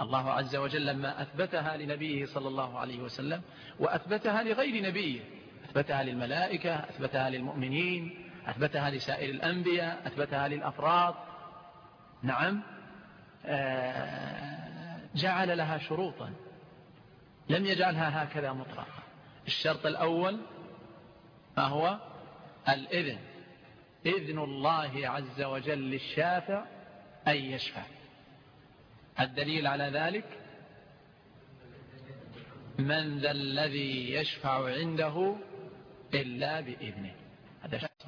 الله عز وجل لما أثبتها لنبيه صلى الله عليه وسلم وأثبتها لغير نبيه. أثبتها للملائكة أثبتها للمؤمنين أثبتها لسائر الأنبياء أثبتها للأفراد. نعم. آه، جعل لها شروطا. لم يجعلها هكذا مطلقا الشرط الأول ما هو؟ الإذن. إذن الله عز وجل للشافع أن يشفع. الدليل على ذلك؟ من ذا الذي يشفع عنده إلا بإذنه. هذا شخص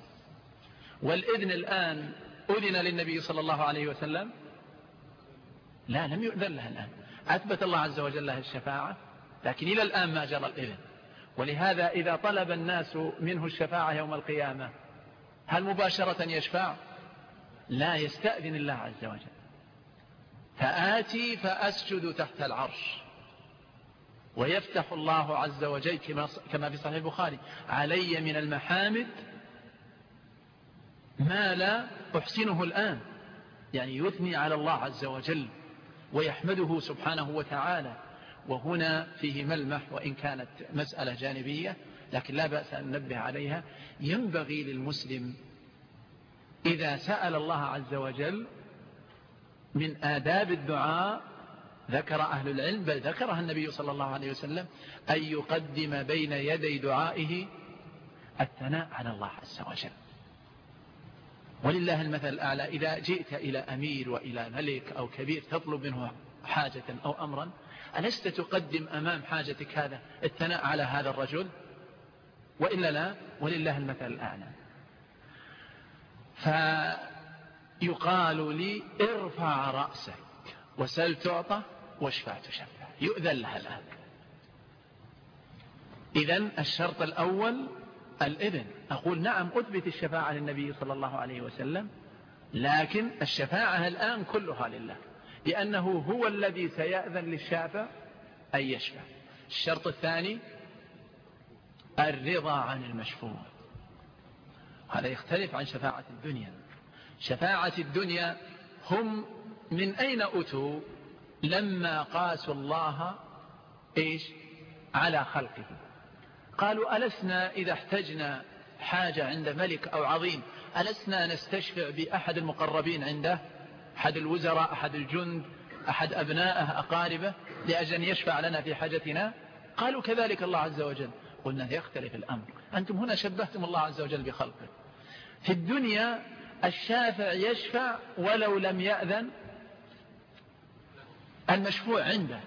والإذن الآن أذن للنبي صلى الله عليه وسلم؟ لا لم يؤذن له الآن. أثبت الله عز وجل له الشفاعة لكن إلى الآن ما جرى الإذن. ولهذا إذا طلب الناس منه الشفاعة يوم القيامة هل مباشرة يشفع؟ لا يستأذن الله عز وجل. فآتي فأسجد تحت العرش. ويفتح الله عز وجل كما في صحيح البخاري علي من المحامد ما لا أحسنه الآن. يعني يثني على الله عز وجل. ويحمده سبحانه وتعالى. وهنا فيه ملمح وإن كانت مسألة جانبية لكن لا بأس أن ننبه عليها. ينبغي للمسلم إذا سأل الله عز وجل من آداب الدعاء ذكر أهل العلم بل ذكرها النبي صلى الله عليه وسلم أن يقدم بين يدي دعائه الثناء على الله عز وجل. ولله المثل الأعلى. إذا جئت إلى أمير وإلى ملك أو كبير تطلب منه حاجة أو أمرا ألست تقدم أمام حاجتك هذا الثناء على هذا الرجل؟ وإلا لا ولله المثل الأعلى. يقال لي ارفع رأسك وسل تعطى واشفع تشفع. يؤذن لها الآن. إذن الشرط الأول الإذن. أقول نعم أثبت الشفاعة للنبي صلى الله عليه وسلم لكن الشفاعة الآن كلها لله لأنه هو الذي سيأذن للشافع أن يشفع. الشرط الثاني الرضا عن المشفوع. هذا يختلف عن شفاعة الدنيا. شفاعة الدنيا هم من أين أتوا لما قاسوا الله إيش؟ على خلقه. قالوا ألسنا إذا احتجنا حاجة عند ملك أو عظيم؟ ألسنا نستشفع بأحد المقربين عنده؟ أحد الوزراء أحد الجند أحد أبنائه أقاربه لأجل أن يشفع لنا في حاجتنا؟ قالوا كذلك الله عز وجل. قلنا يختلف الأمر. أنتم هنا شبهتم الله عز وجل بخلقه. في الدنيا الشافع يشفع ولو لم يأذن المشفوع عنده.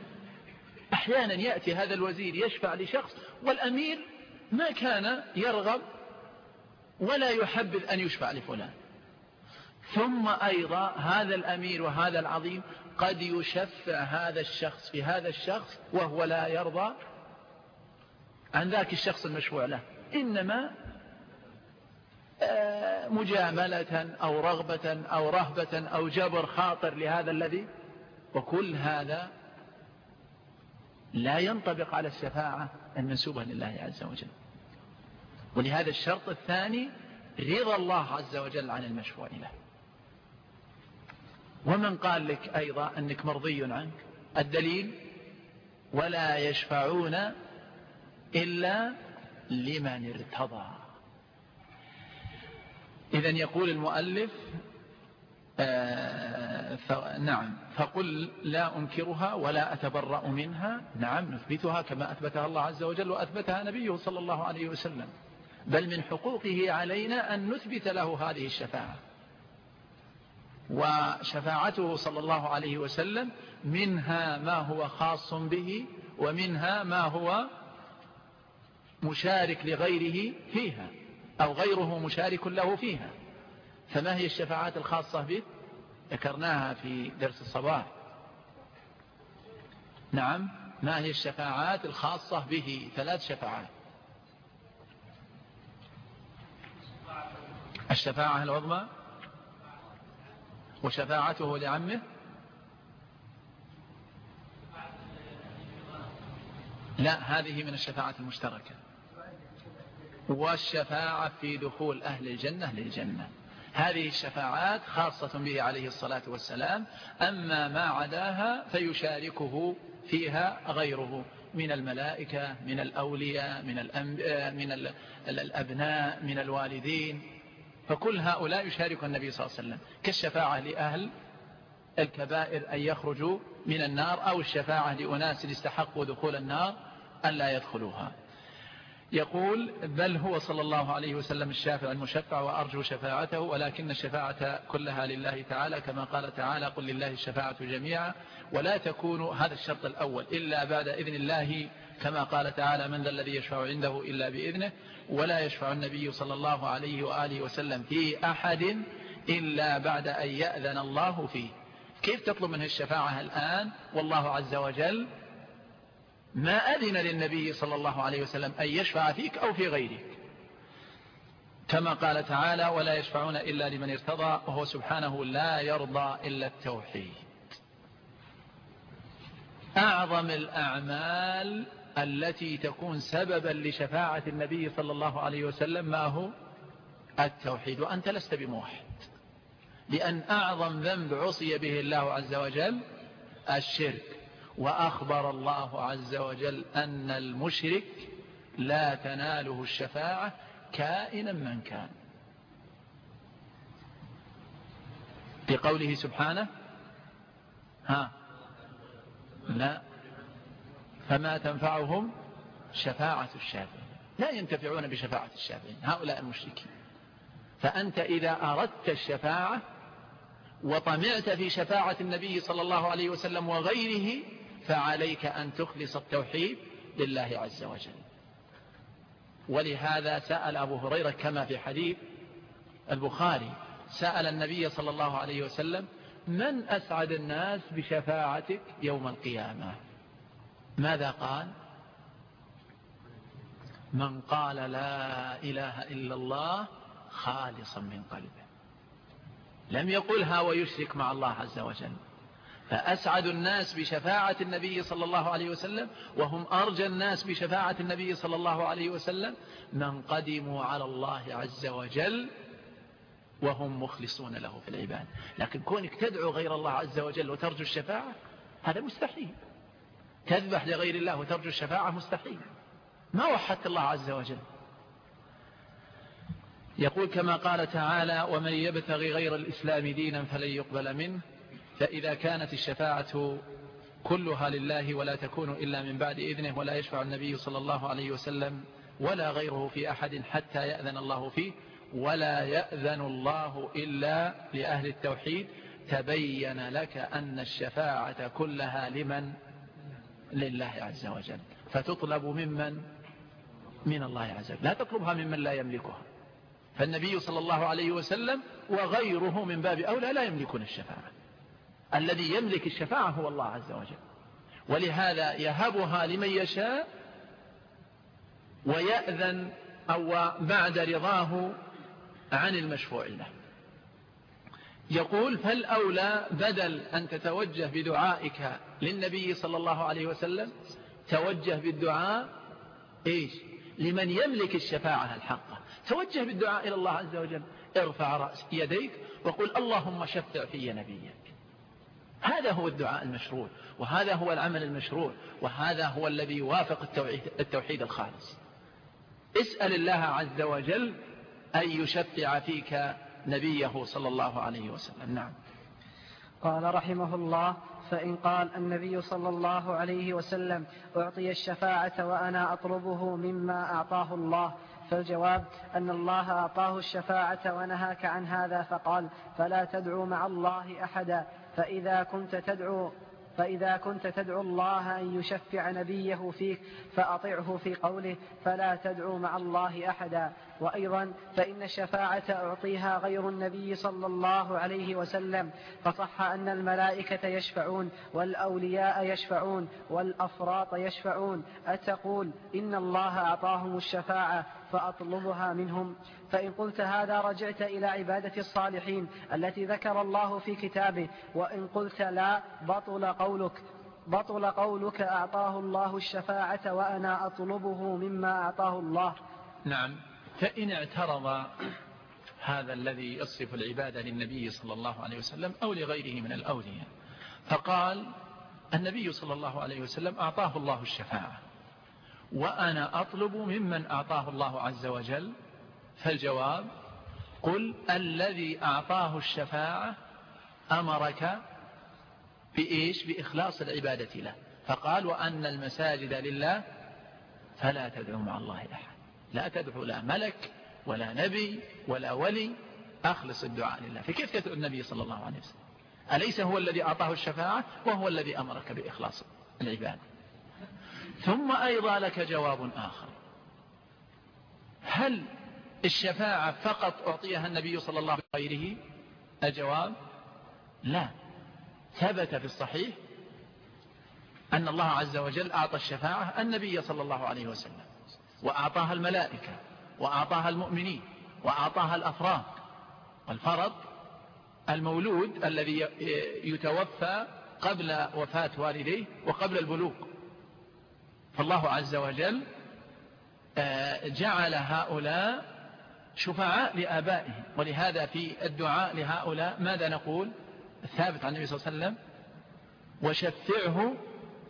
أحيانا يأتي هذا الوزير يشفع لشخص والأمير ما كان يرغب ولا يحبذ أن يشفع لفلان. ثم أيضا هذا الأمير وهذا العظيم قد يشفع هذا الشخص في هذا الشخص وهو لا يرضى عن ذاك الشخص المشفوع له. إنما آه، مجاملة أو رغبة أو رهبة أو جبر خاطر لهذا الذي وكل هذا لا ينطبق على الشفاعة المنسوبة لله عز وجل. ولهذا الشرط الثاني رضا الله عز وجل عن المشفوع له ومن قال لك أيضا أنك مرضي عنك الدليل ولا يشفعون إلا لمن ارتضى. إذا يقول المؤلف آه نعم. فقل لا أنكرها ولا أتبرأ منها. نعم نثبتها كما أثبتها الله عز وجل وأثبتها نبيه صلى الله عليه وسلم. بل من حقوقه علينا أن نثبت له هذه الشفاعة. وشفاعته صلى الله عليه وسلم منها ما هو خاص به ومنها ما هو مشارك لغيره فيها أو غيره مشارك له فيها. فما هي الشفاعات الخاصة به؟ ذكرناها في درس الصباح. نعم ما هي الشفاعات الخاصة به؟ ثلاث شفاعات. الشفاعة العظمى وشفاعته لعمه. لا هذه من الشفاعة المشتركة. والشفاعة في دخول أهل الجنة للجنة. هذه الشفاعات خاصة به عليه الصلاة والسلام أما ما عداها فيشاركه فيها غيره من الملائكة من الأولياء من, من الأبناء من الوالدين. فكل هؤلاء يشارك النبي صلى الله عليه وسلم. كالشفاعة لأهل الكبائر أن يخرجوا من النار أو الشفاعة لأناس استحقوا دخول النار أن لا يدخلوها. يقول بل هو صلى الله عليه وسلم الشافع المشفع وأرجو شفاعته ولكن الشفاعة كلها لله تعالى كما قال تعالى قل لله الشفاعة جميعا ولا تكون هذا الشرط الأول إلا بعد إذن الله كما قال تعالى من ذا الذي يشفع عنده إلا بإذنه ولا يشفع النبي صلى الله عليه وآله وسلم في أحد إلا بعد أن يأذن الله فيه. كيف تطلب منه الشفاعة الآن؟ والله عز وجل ما أذن للنبي صلى الله عليه وسلم أن يشفع فيك أو في غيرك. كما قال تعالى ولا يشفعون إلا لمن ارتضى وهو سبحانه لا يرضى إلا التوحيد أعظم الأعمال التي تكون سببا لشفاعة النبي صلى الله عليه وسلم ما هو؟ التوحيد وأنت لست بموحد. لأن أعظم ذنب عصي به الله عز وجل الشرك. وأخبر الله عز وجل أن المشرك لا تناله الشفاعة كائنا من كان. بقوله سبحانه ها لا فما تنفعهم شفاعة الشافعين. لا ينتفعون بشفاعة الشافعين هؤلاء المشركين. فأنت إذا أردت الشفاعة وطمعت في شفاعة النبي صلى الله عليه وسلم وغيره فعليك أن تخلص التوحيد لله عز وجل. ولهذا سأل أبو هريرة كما في حديث البخاري سأل النبي صلى الله عليه وسلم من أسعد الناس بشفاعتك يوم القيامة؟ ماذا قال؟ من قال لا إله إلا الله خالصا من قلبه. لم يقلها ويشرك مع الله عز وجل. فأسعد الناس بشفاعة النبي صلى الله عليه وسلم وهم أرجى الناس بشفاعة النبي صلى الله عليه وسلم. من قدموا على الله عز وجل وهم مخلصون له في العباد. لكن كونك تدعو غير الله عز وجل وترجو الشفاعة هذا مستحيل. تذبح لغير الله وترجو الشفاعة مستحيل. ما وحدت الله عز وجل. يقول كما قال تعالى ومن يبتغي غير الإسلام دينا فلن يقبل منه. فإذا كانت الشفاعة كلها لله ولا تكون إلا من بعد إذنه ولا يشفع النبي صلى الله عليه وسلم ولا غيره في أحد حتى يأذن الله فيه ولا يأذن الله إلا لأهل التوحيد تبين لك أن الشفاعة كلها لمن؟ لله عز وجل. فتطلب ممن؟ من الله عز وجل. لا تطلبها ممن لا يملكها. فالنبي صلى الله عليه وسلم وغيره من باب أولى لا يملكون الشفاعة. الذي يملك الشفاعة هو الله عز وجل. ولهذا يهبها لمن يشاء ويأذن أو بعد رضاه عن المشفوع له. يقول فالأولى بدل أن تتوجه بدعائك للنبي صلى الله عليه وسلم؟ توجه بالدعاء إيش؟ لمن يملك الشفاعة الحقة. توجه بالدعاء إلى الله عز وجل. ارفع رأس يديك وقل اللهم شفع في نبيك. هذا هو الدعاء المشروع وهذا هو العمل المشروع وهذا هو الذي يوافق التوحيد, الخالص. اسأل الله عز وجل أن يشفع فيك نبيه صلى الله عليه وسلم. نعم. قال رحمه الله فإن قال النبي صلى الله عليه وسلم أعطي الشفاعة وأنا أطلبه مما أعطاه الله. فالجواب أن الله أعطاه الشفاعة ونهاك عن هذا فقال فلا تدعو مع الله أحدا. فإذا كنت تدعو فإذا كنت تدعو الله أن يشفع نبيه فيك فأطعه في قوله فلا تدعو مع الله أحدا. وأيضا فإن الشفاعة أعطيها غير النبي صلى الله عليه وسلم فصح أن الملائكة يشفعون والأولياء يشفعون والأفراط يشفعون. أتقول إن الله أعطاهم الشفاعة فأطلبها منهم. فإن قلت هذا رجعت إلى عبادة الصالحين التي ذكر الله في كتابه وإن قلت لا بطل قولك بطل قولك أعطاه الله الشفاعة وأنا أطلبه مما أعطاه الله. نعم. فإن اعترض هذا الذي يصف العبادة للنبي صلى الله عليه وسلم أو لغيره من الأولياء فقال النبي صلى الله عليه وسلم أعطاه الله الشفاعة وأنا أطلب ممن أعطاه الله عز وجل فالجواب قل الذي أعطاه الشفاعة أمرك بإيش؟ بإخلاص العبادة له. فقال وأن المساجد لله فلا تدعو مع الله أحد. لا تدعو لا ملك ولا نبي ولا ولي أخلص الدعاء لله. فكيف تدعو النبي صلى الله عليه وسلم؟ أليس هو الذي أعطاه الشفاعة وهو الذي أمرك بإخلاص العبادة؟ ثم أيضا لك جواب آخر. هل الشفاعة فقط أعطيها النبي صلى الله عليه وسلم الجواب لا. ثبت في الصحيح أن الله عز وجل أعطى الشفاعة النبي صلى الله عليه وسلم وأعطاها الملائكة وأعطاها المؤمنين وأعطاها الأفراد. والفرض المولود الذي يتوفى قبل وفاة والديه وقبل البلوغ. فالله عز وجل آه، جعل هؤلاء شفعاء لآبائهم ولهذا في الدعاء لهؤلاء ماذا نقول؟ الثابت عن النبي صلى الله عليه وسلم وشفعه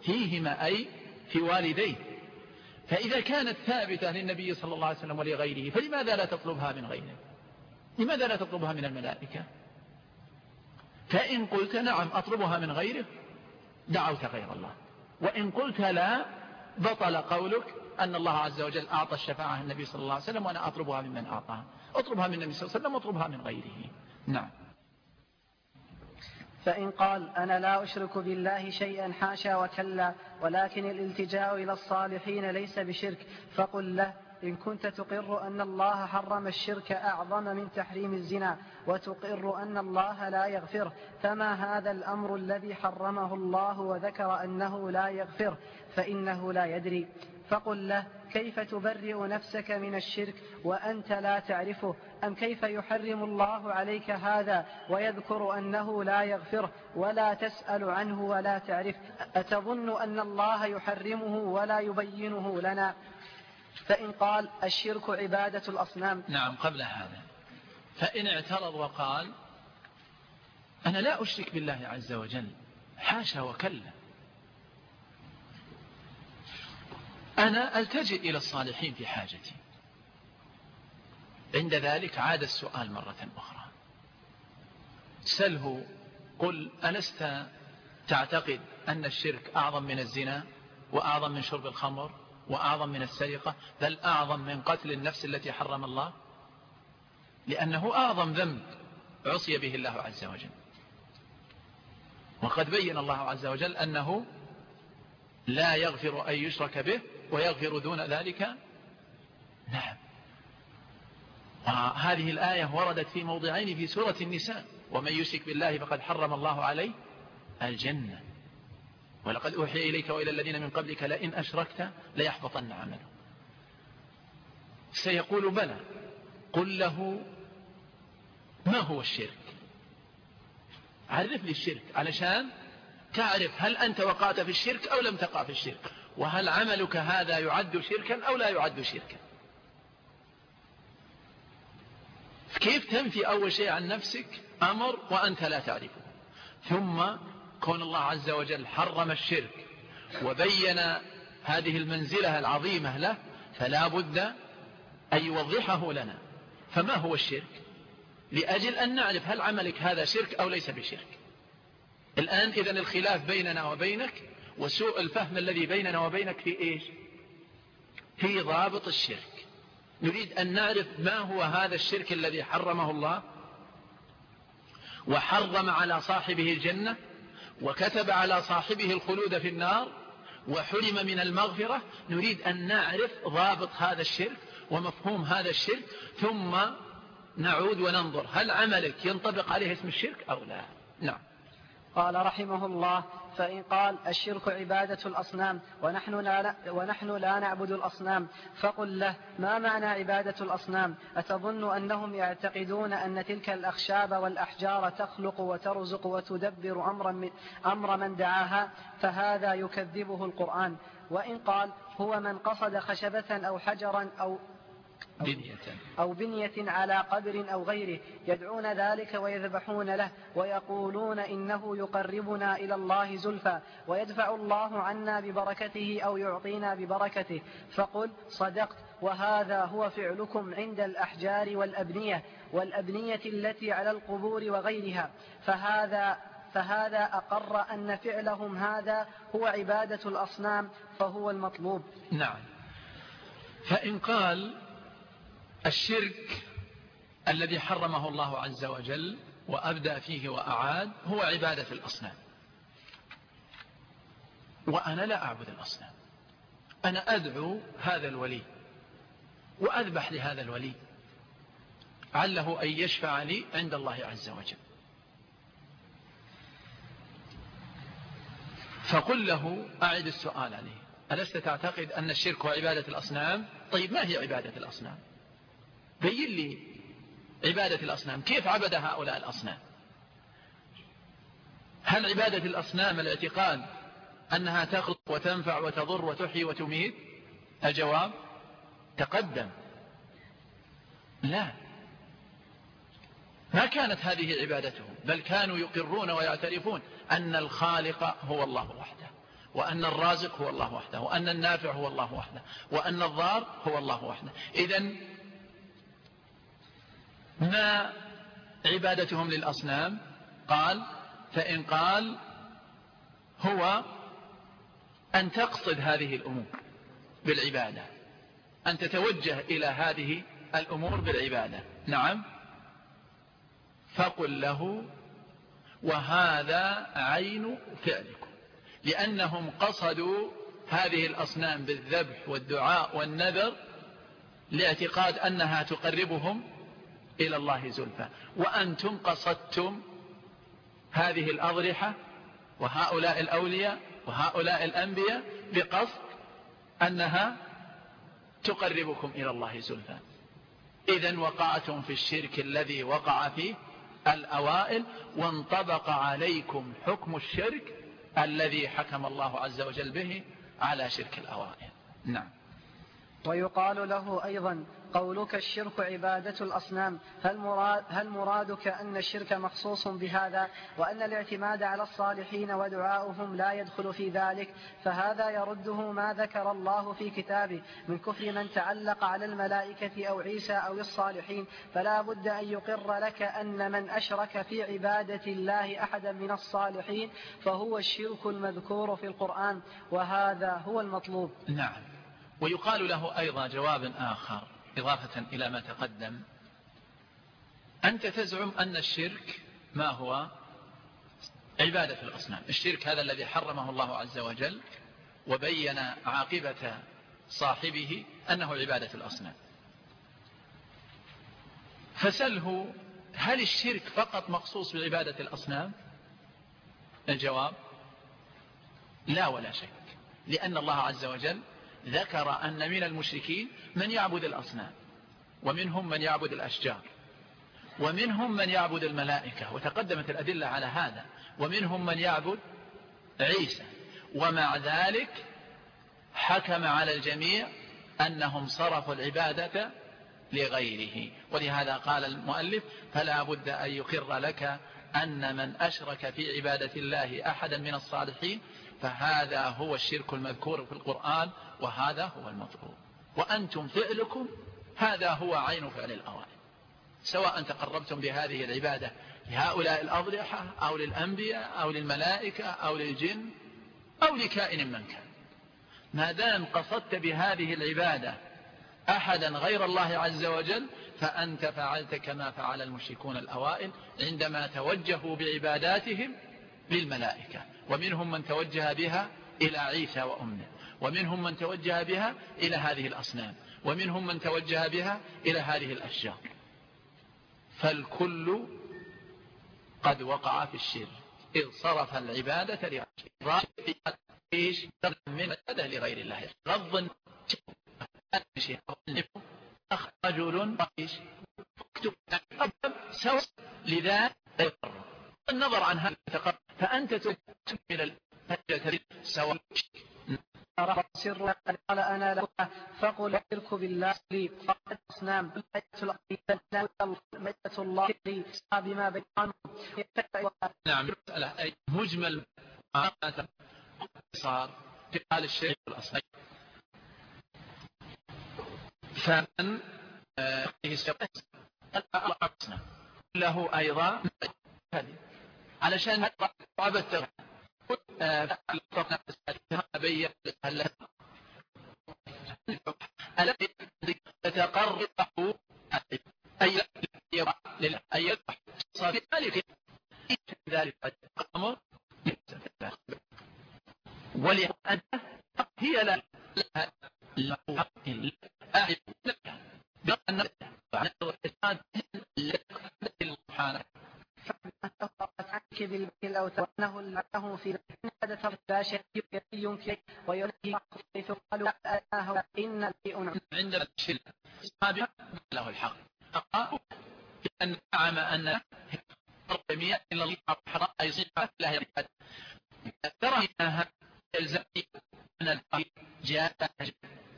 فيهما أي في والديه فإذا كانت ثابتة للنبي صلى الله عليه وسلم ولغيره فلماذا لا تطلبها من غيره؟ لماذا لا تطلبها من الملائكة؟ فإن قلت نعم أطلبها من غيره دعوت غير الله. وإن قلت لا بطل قولك أن الله عز وجل أعطى الشفاعة النبي صلى الله عليه وسلم وأنا أطلبها ممن أعطاها. أطلبها من النبي صلى الله عليه وسلم وأطلبها من غيره. نعم. فإن قال أنا لا أشرك بالله شيئا حاشا وكلا ولكن الالتجاء إلى الصالحين ليس بشرك فقل له إن كنت تقر أن الله حرم الشرك أعظم من تحريم الزنا وتقر أن الله لا يغفر فما هذا الأمر الذي حرمه الله وذكر أنه لا يغفر؟ فإنه لا يدري. فقل له كيف تبرئ نفسك من الشرك؟ وأنت لا تعرفه. أم كيف يحرم الله عليك هذا ويذكر أنه لا يغفره ولا تسأل عنه ولا تعرف؟ أتظن أن الله يحرمه ولا يبينه لنا؟ فإن قال الشرك عبادة الأصنام. نعم قبل هذا. فإن اعترض وقال أنا لا أشرك بالله عز وجل حاشا وكلا. أنا ألتجئ إلى الصالحين في حاجتي. عند ذلك عاد السؤال مرة أخرى. سله قل ألست تعتقد أن الشرك أعظم من الزنا وأعظم من شرب الخمر وأعظم من السرقة بل أعظم من قتل النفس التي حرم الله؟ لأنه أعظم ذنب عصي به الله عز وجل. وقد بين الله عز وجل أنه لا يغفر أن يشرك به ويغفر دون ذلك؟ نعم. وهذه الآية وردت في موضعين في سورة النساء. ومن يشرك بالله فقد حرم الله عليه الجنة. ولقد أوحي إليك وإلى الذين من قبلك لئن أشركت ليحبطن عمله سيقول بلى. قل له ما هو الشرك؟ عرف لي الشرك. علشان تعرف هل أنت وقعت في الشرك أو لم تقع في الشرك. وهل عملك هذا يعد شركا أو لا يعد شركا؟ كيف تنفي أول شيء عن نفسك؟ أمر وأنت لا تعرفه. ثم كون الله عز وجل حرم الشرك وبين هذه المنزلة العظيمة له فلا بد أن يوضحه لنا. فما هو الشرك؟ لأجل أن نعرف هل عملك هذا شرك أو ليس بشرك. الآن إذا الخلاف بيننا وبينك وسوء الفهم الذي بيننا وبينك في إيش؟ في ضابط الشرك. نريد أن نعرف ما هو هذا الشرك الذي حرمه الله؟ وحرم على صاحبه الجنة وكتب على صاحبه الخلود في النار وحرم من المغفرة. نريد أن نعرف ضابط هذا الشرك ومفهوم هذا الشرك ثم نعود وننظر هل عملك ينطبق عليه اسم الشرك أو لا؟ نعم. قال رحمه الله فإن قال الشرك عبادة الأصنام ونحن لا, ونحن لا نعبد الأصنام فقل له ما معنى عبادة الأصنام؟ أتظن أنهم يعتقدون أن تلك الأخشاب والأحجار تخلق وترزق وتدبر أمر من, أمر من دعاها فهذا يكذبه القرآن. وإن قال هو من قصد خشبة أو حجرا أو بنية أو بنية على قبر أو غيره يدعون ذلك ويذبحون له ويقولون إنه يقربنا إلى الله زلفى ويدفع الله عنا ببركته أو يعطينا ببركته. فقل صدقت وهذا هو فعلكم عند الأحجار والأبنية والأبنية التي على القبور وغيرها. فهذا فهذا أقر أن فعلهم هذا هو عبادة الأصنام فهو المطلوب. نعم. فإن قال الشرك الذي حرمه الله عز وجل وأبدأ فيه وأعاد هو عبادة الأصنام. وأنا لا أعبد الأصنام. أنا أدعو هذا الولي وأذبح لهذا الولي. عله أن يشفع لي عند الله عز وجل. فقل له أعد السؤال عليه. ألست تعتقد أن الشرك هو عبادة الأصنام؟ طيب ما هي عبادة الأصنام؟ بين لي عبادة الأصنام. كيف عبد هؤلاء الأصنام؟ هل عبادة الأصنام الاعتقاد أنها تخلق وتنفع وتضر وتحيي وتميت؟ الجواب تقدم. لا. ما كانت هذه عبادتهم بل كانوا يقرون ويعترفون أن الخالق هو الله وحده وأن الرازق هو الله وحده وأن النافع هو الله وحده وأن الضار هو الله وحده. إذا ما عبادتهم للأصنام؟ قال فإن قال هو أن تقصد هذه الأمور بالعبادة أن تتوجه إلى هذه الأمور بالعبادة. نعم. فقل له وهذا عين فعلكم لأنهم قصدوا هذه الأصنام بالذبح والدعاء والنذر لاعتقاد أنها تقربهم إلى الله زلفى. وأنتم قصدتم هذه الأضرحة وهؤلاء الأولياء وهؤلاء الأنبياء بقصد أنها تقربكم إلى الله زلفى. إذا وقعتم في الشرك الذي وقع فيه الأوائل وانطبق عليكم حكم الشرك الذي حكم الله عز وجل به على شرك الأوائل. نعم. ويقال له أيضا قولك الشرك عبادة الأصنام. هل, مراد هل مرادك أن الشرك مخصوص بهذا؟ وأن الاعتماد على الصالحين ودعاؤهم لا يدخل في ذلك. فهذا يرده ما ذكر الله في كتابه. من كفر من تعلق على الملائكة أو عيسى أو الصالحين فلا بد أن يقر لك أن من أشرك في عبادة الله أحدا من الصالحين فهو الشرك المذكور في القرآن. وهذا هو المطلوب. نعم. ويقال له أيضا جواب آخر. إضافة إلى ما تقدم. أنت تزعم أن الشرك ما هو؟ عبادة الأصنام. الشرك هذا الذي حرمه الله عز وجل وبين عاقبة صاحبه أنه عبادة الأصنام. فسله هل الشرك فقط مخصوص بعبادة الأصنام؟ الجواب لا ولا شك لأن الله عز وجل ذكر أن من المشركين من يعبد الأصنام ومنهم من يعبد الأشجار ومنهم من يعبد الملائكة وتقدمت الأدلة على هذا ومنهم من يعبد عيسى. ومع ذلك حكم على الجميع أنهم صرفوا العبادة لغيره. ولهذا قال المؤلف فلا بد أن يقر لك أن من أشرك في عبادة الله أحدا من الصالحين فهذا هو الشرك المذكور في القرآن وهذا هو المطلوب. وأنتم فعلكم هذا هو عين فعل الأوائل. سواء تقربتم بهذه العبادة لهؤلاء الأضرحة أو للأنبياء أو للملائكة أو للجن أو لكائن من كان. ما دام قصدت بهذه العبادة أحدا غير الله عز وجل فأنت فعلت كما فعل المشركون الأوائل عندما توجهوا بعباداتهم للملائكة. ومنهم من توجه بها إلى عيسى وأمه. ومنهم من توجه بها إلى هذه الأصنام ومنهم من توجه بها إلى هذه الأشجار فالكل قد وقع في الشر إذ صرف العبادة لغير الله غض رجل سوى لذا النظر عن هذا فأنت تكمل الحجة سواء سر قال أنا له فقل اشرك بالله لي قالت اصنام ميتة الله لي بما بين نعم مسألة أي مجمل ما صار في قال الشيخ الأصلي فمن له أيضا علشان عبدت بين الذي يتقرب أي أي صار ذلك ذلك الأمر ولأن هي لا لها بأن سبحانه عنك بالبيت أو وأنه له في عادة لا شيء ينكر وينهي حيث قالوا أناه إن شيء عند الشرك له الحق. لأن زعم أن جميع إلا الله حرام أي صفة لا يريد ترى أنها يلزم أن الحق جاء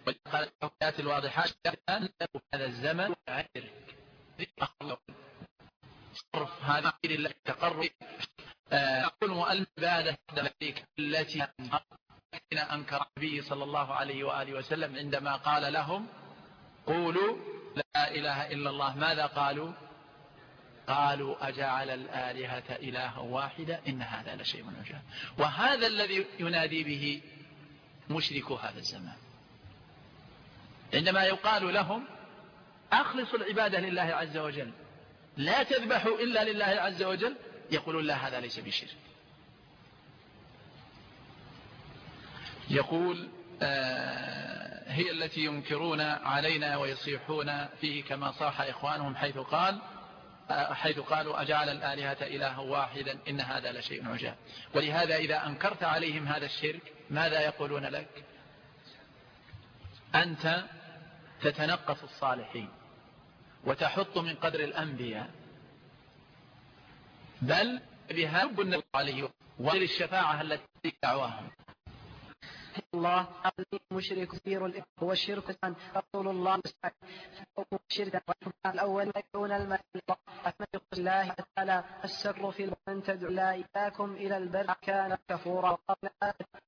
وقال الآيات الواضحات أن هذا الزمن عير صرف هذه لله تقرب. يقول بعد ذلك التي أنكر النبي صلى الله عليه وآله وسلم عندما قال لهم قولوا لا إله إلا الله. ماذا قالوا؟ قالوا أجعل الآلهة إلها واحدة إن هذا لشيء عجاب وهذا الذي ينادي به مشرك هذا الزمان. عندما يقال لهم أخلصوا العبادة لله عز وجل لا تذبحوا إلا لله عز وجل يقولون لا هذا ليس بشرك. يقول آه هي التي ينكرون علينا ويصيحون فيه كما صاح إخوانهم حيث قال آه حيث قالوا أجعل الآلهة إلها واحدا إن هذا لشيء عجاب. ولهذا إذا أنكرت عليهم هذا الشرك ماذا يقولون لك؟ أنت تتنقص الصالحين وتحط من قدر الأنبياء بل بها النبي عليه وغير الشفاعة التي دعواهم. الله مشرك كثير هو الشرك عن رسول الله شركا. الأول يكون الملك. أحمد الله. تعالى السر في من تدعو لا إياكم إلى البر. كان كفورا.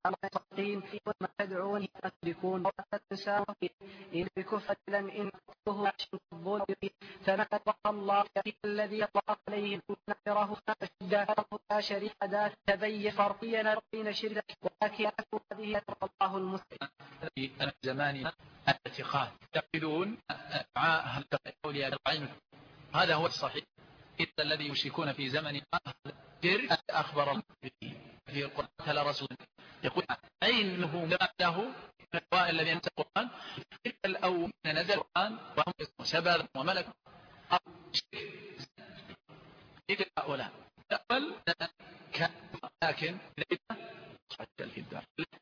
المستقيم وما تدعون تدركون ولا تنسوا إن بكفر إن كفره الظلم. فما الله الذي يطلق عليه نكره لا شريك ذات تبين فرقيا بين شرك ولكن هذه الله المسلم. في زمان الاعتقاد. يعتقدون دعاء اولياء العلم هذا هو الصحيح. إذا الذي يشركون في زمن الشرك أخبر به. في القرآن رسول يقول أينه له الأوائل الذين نزل القرآن. تلك الأول نزل القرآن وهم سبب وملك هؤلاء الأول كان لكن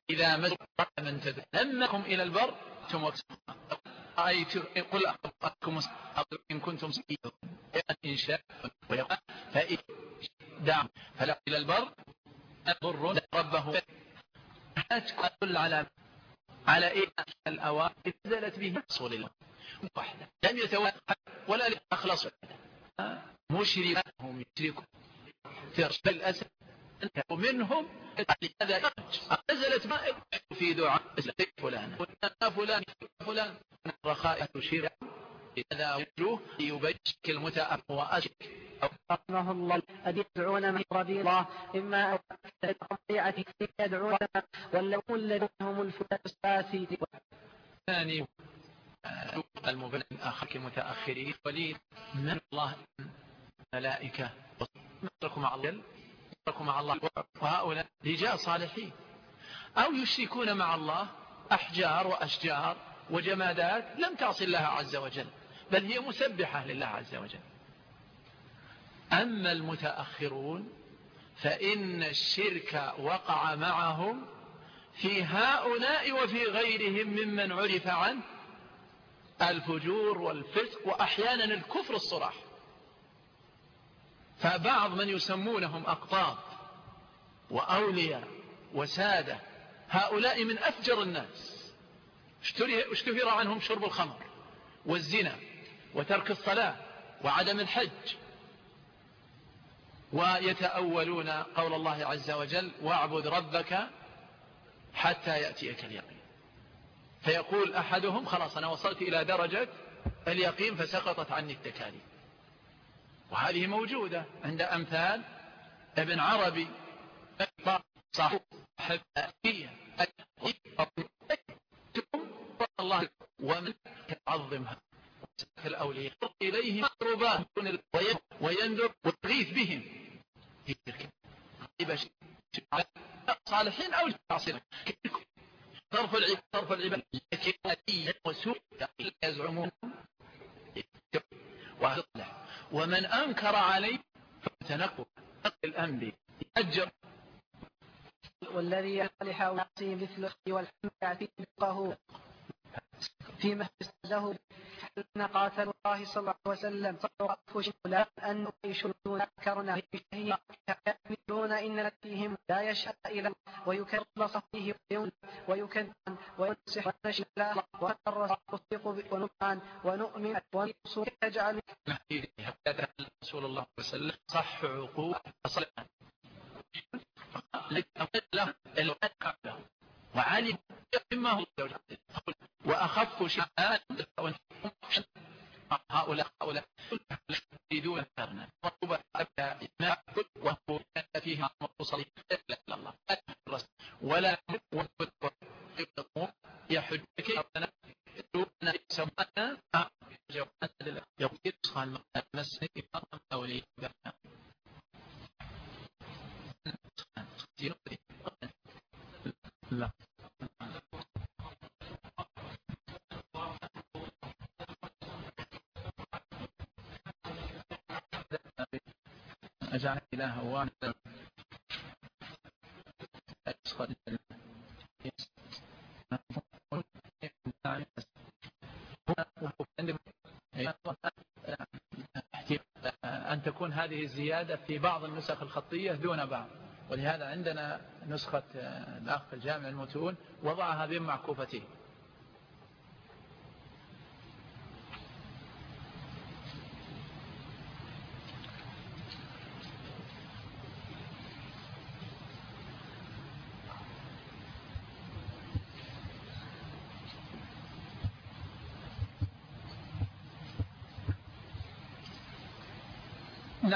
إذا مزق من تدعو إلى البر ثم رأيت قل أخبركم إن كنتم سيئون إن شاء ويقول فإن دعم فلا إلى البر أضر ربه. تدل على على إيه؟ الأوائل نزلت به رسول الله وحده. لم يتوقع ولا أخلص مشركهم يشركون في الأسد. ومنهم لهذا نزلت ما في دعاء فلان. فلان. فلان. الرخاء تشير هذا وجوه يبشك المتأم وأشك رحمه الله. أن يدعون من ربي الله. إما الطبيعة يدعون. ولو الذين هم الفلاسفة ثاني. المبين أخك المتأخرين. ولي من الله. ملائكة يتركوا مع الله يتركوا مع الله. وهؤلاء رجال صالحين. أو يشركون مع الله أحجار وأشجار وجمادات لم تعصي الله عز وجل بل هي مسبحة لله عز وجل. أما المتأخرون فإن الشرك وقع معهم في هؤلاء وفي غيرهم ممن عرف عنه الفجور والفسق وأحيانا الكفر الصراح فبعض من يسمونهم أقطاب وأولياء وسادة هؤلاء من أفجر الناس. اشتهر عنهم شرب الخمر والزنا وترك الصلاة وعدم الحج. ويتأولون قول الله عز وجل واعبد ربك حتى يأتيك اليقين. فيقول أحدهم خلاص أنا وصلت إلى درجة اليقين فسقطت عني التكاليف. وهذه موجودة عند أمثال ابن عربي. صاحب الله ومن يعظمها الأولياء إليهم قربان وينذر ويغيث بهم. صالحين أو عصيرين صرف العباد صرف العباد. لكن وسوء يزعمون. ومن أنكر عليه فتنكر الأنبي يأجر والذي يصلح مثل والحمد يعطيه بقه. فيما استده أن قاتل الله صلى الله عليه وسلم فوقف لا أن يشركون كرنا يقولون إن فيهم لا يشاء إلى ويكرر صفيه ويكذب وينسح ونشر الله وتصدق ونؤمن ونؤمن ونصر يجعل رسول الله صلى الله عليه وسلم صح عقوق له وعلم مما هو وأخف شيئا هؤلاء هؤلاء يريدون الثرنا ما وهو فيها مصلي إلا الله. ولا يحج كيف سمعنا يقول قال مسني أولي لا أجعل إله واحدا. أن تكون هذه الزيادة في بعض النسخ الخطية دون بعض. ولهذا عندنا نسخة الأخ الجامع المتون وضعها بين معكوفتين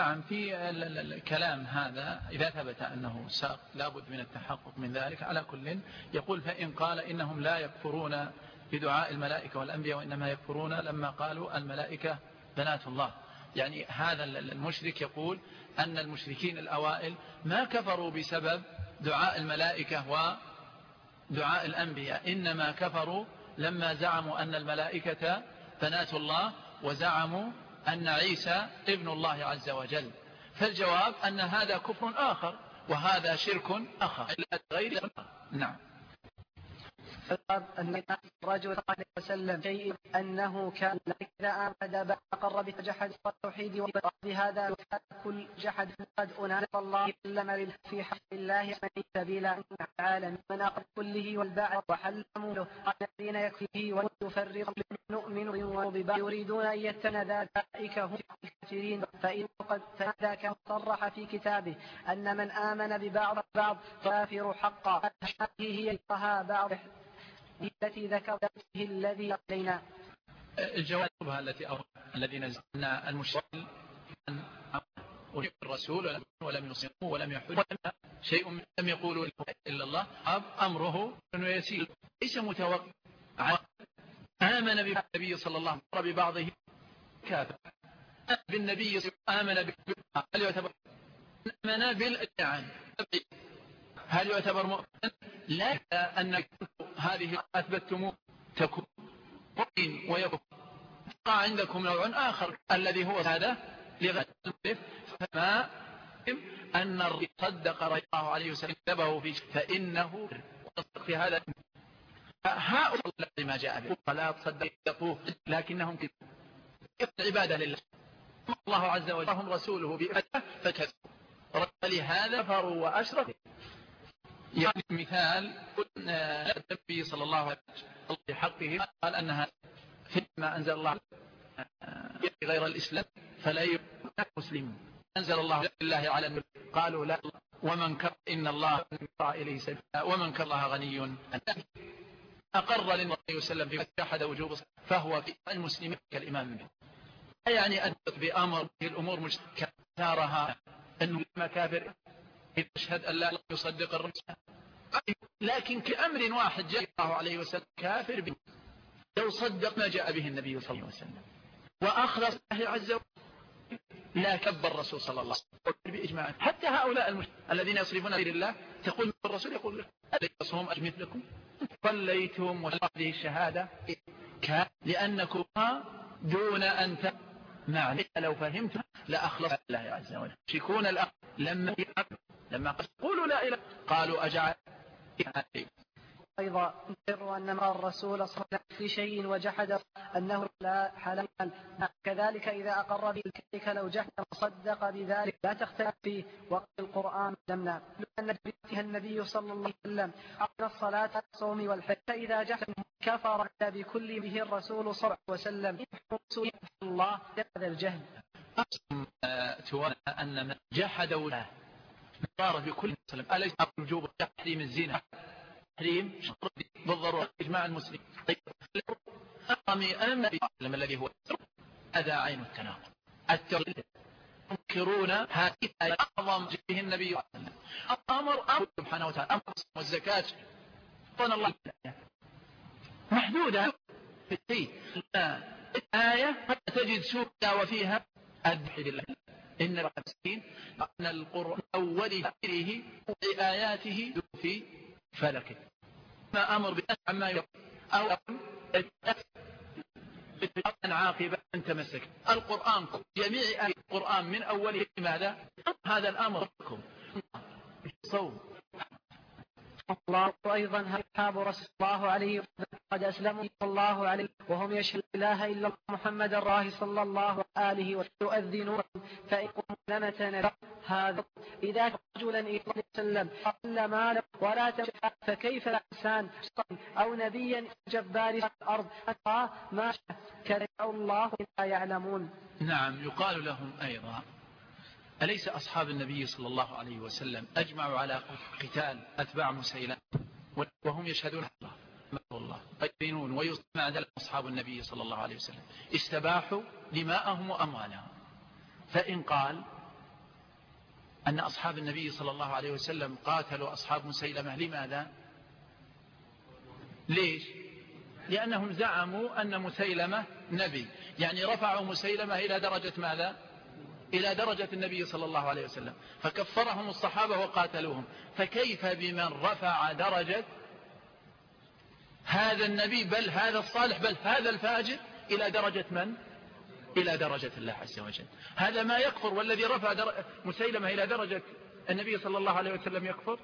نعم في الكلام هذا إذا ثبت أنه ساق لابد من التحقق من ذلك. على كل يقول فإن قال إنهم لا يكفرون بدعاء الملائكة والأنبياء وإنما يكفرون لما قالوا الملائكة بنات الله. يعني هذا المشرك يقول أن المشركين الأوائل ما كفروا بسبب دعاء الملائكة ودعاء الأنبياء إنما كفروا لما زعموا أن الملائكة بنات الله وزعموا أن عيسى ابن الله عز وجل. فالجواب أن هذا كفر آخر وهذا شرك آخر. غير نعم. الرجل صلى الله عليه وسلم شيء أنه كان إذا آمد أقر بجحد التوحيد وبهذا كل جحد قد أنال الله سلم في حق الله سبيل أن العالم من كله والبعث وحل له الذين يكفيه ويفرق نؤمن وببعض. يريدون أن يتن ذلك هم الكافرين. فإن قد فذاك صرح في كتابه أن من آمن ببعض بعض كافر حقا. هذه هي بعض التي ذكرت به الذي علينا الجواب التي الذي نزلنا المشركين الرسول ولم يصيموا ولم يحج شيء لم يقولوا إلا الله. أمره أنه يسير. ليس متوقع. آمن بالنبي صلى الله عليه وسلم ببعضه كافر بالنبي آمن بالنبي هل يعتبر آمن بالإعان هل يعتبر مؤمن؟ لا. أن هذه أثبتتم تكون مؤمن ويكون. عندكم نوع آخر. الذي هو هذا لغير فما أن صدق رضي الله عليه وسلم كتبه في فإنه في هذا. هؤلاء ما جاء به فلا تصدقوا. لكنهم عبادة لله. الله عز وجل. رسوله بأجل فكذبوا. لهذا كفروا وأشركوا. يعني مثال النبي صلى الله عليه وسلم في حقه قال أنها فيما أنزل الله غير الإسلام فلا يكون مسلم أنزل الله لله على النبي. قالوا لا. ومن كفر إن الله إليه سبيلا. ومن كفر الله غني. أقر للنبي صلى الله عليه وسلم في وجوب فهو في المسلمين كالإمام. به يعني أثبت بأمر الأمور مشتكى ثارها أنه كافر يشهد أن لا يصدق الرسول. لكن كأمر واحد جاء الله عليه وسلم كافر به. لو صدق ما جاء به النبي صلى الله عليه وسلم. وأخلص الله عز وجل. لا كبر الرسول صلى الله عليه وسلم. بإجماع. حتى هؤلاء الذين يصرفون غير الله تقول الرسول يقول لك أليسهم مثلكم صليتم وهذه الشهادة كان لأنكم دون أن معنى لو فهمت لأخلص الله عز وجل. شكون الأخ لما لما قالوا لا إله قالوا أجعل أيضا نقر أن ما الرسول صلى الله عليه وسلم في شيء وجحد أنه لا حلال. كذلك إذا أقر بذلك لو جحد وصدق بذلك لا تختلف فيه وقت القرآن لمنا لأن فيها النبي صلى الله عليه وسلم عن الصلاة الصوم والحج. فإذا جحد كفر بكل به الرسول صلى الله عليه وسلم. الله هذا الجهل. تولى أن من جحد ولا صار في كل مسلم. أليس وجوب تحريم الزنا؟ تحريم بالضرورة إجماع المسلم طيب أمي أمن الذي هو هذا عين التناقض. التوحيد. ينكرون هذه أعظم به النبي أمر أمر سبحانه وتعالى. أمر والزكاة. قال الله محدودة في التي آية تجد سورة وفيها أدحي الله إن المسكين أن القرآن أول فيه بآياته في فلكه. ما أمر بأن عما يقول أو عاقبة أن تمسك. القرآن جميع القرآن من أوله ماذا؟ هذا الأمر. لكم صوم. الله أيضا أصحاب رسول الله عليه وسلم قد أسلموا الله عليه وهم يشهد إله إلا محمد الله صلى الله عليه وسلم يؤذنون فإن لمتنا هذا إذا رجلا إلى وسلم قال مالا ولا تمشي فكيف الإنسان أو نبيا جبار الأرض ما كذا الله لا يعلمون. نعم يقال لهم أيضا أليس أصحاب النبي صلى الله عليه وسلم أجمعوا على قتال أتباع مسيلة وهم يشهدون الله؟ الله؟ يؤمنون ويصنع ذلك أصحاب النبي صلى الله عليه وسلم. استباحوا دماءهم وأموالهم. فإن قال أن أصحاب النبي صلى الله عليه وسلم قاتلوا أصحاب مسيلمة لماذا؟ ليش؟ لأنهم زعموا أن مسيلمة نبي. يعني رفعوا مسيلمة إلى درجة ماذا؟ إلى درجة النبي صلى الله عليه وسلم. فكفرهم الصحابة وقاتلوهم. فكيف بمن رفع درجة هذا النبي؟ بل هذا الصالح بل هذا الفاجر إلى درجة من؟ إلى درجة الله عز وجل. هذا ما يكفر والذي رفع در... مسيلمة إلى درجة النبي صلى الله عليه وسلم يكفر؟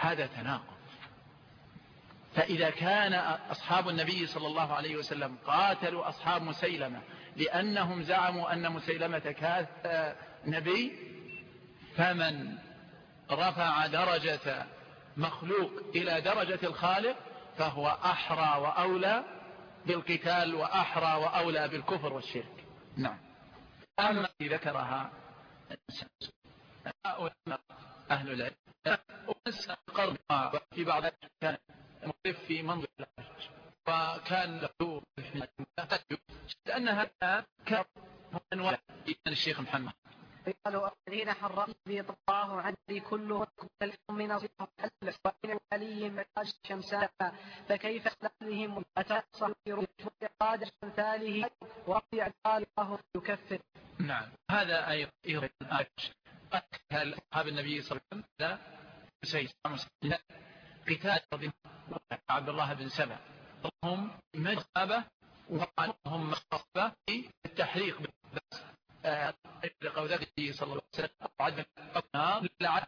هذا تناقض. فإذا كان أصحاب النبي صلى الله عليه وسلم قاتلوا أصحاب مسيلمة لأنهم زعموا أن مسيلمة كان نبي فمن رفع درجة مخلوق إلى درجة الخالق فهو أحرى وأولى بالقتال وأحرى وأولى بالكفر والشرك. نعم. أما ذكرها أهل العلم ونسى القرن في بعض كان في منظر وكان له لأن هذا كان من الشيخ محمد. قالوا الذين حرموا به الله عني كله من حلف وإن علي من شمسان فكيف لهم أتصل إرادة أمثاله ورفع الله يكفر؟ نعم هذا أيضا أصحاب النبي صلى الله عليه وسلم قتال عبد الله بن سبع هم مذهبة وهم مخصبة في التحريق بس لقوله صلى الله عليه وسلم عدنا لعل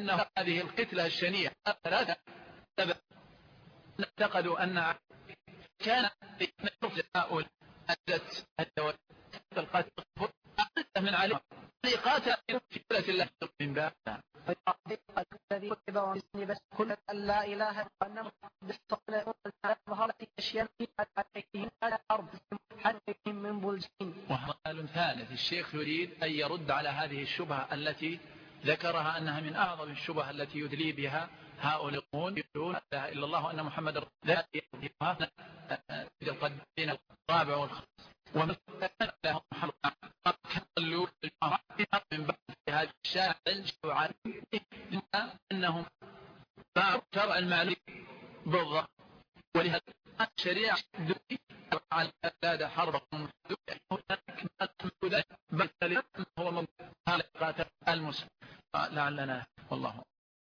إن هذه القتلة الشنيعة ثلاثة سبب اعتقدوا أن كان هؤلاء أدت القتل من عليه قاتل في الله من باب الذي كتب ومسني بس كل أن لا إله إلا أن ظهرت أشياء عليهم على الأرض من بلجين وسؤال ثالث الشيخ يريد أن يرد على هذه الشبهة التي ذكرها أنها من أعظم الشبهة التي يدلي بها هؤلاء يقولون لا إلا الله وأن محمد لا يقولها القدين الرابع والخامس ومن كان محمد قالوا من بعد هذا الشارع الجوع أنهم باعوا شرع المعلوم بالضبط. ولهذا الشريعة على الأولاد حربهم هو هذا قاتل المسلم لعلنا والله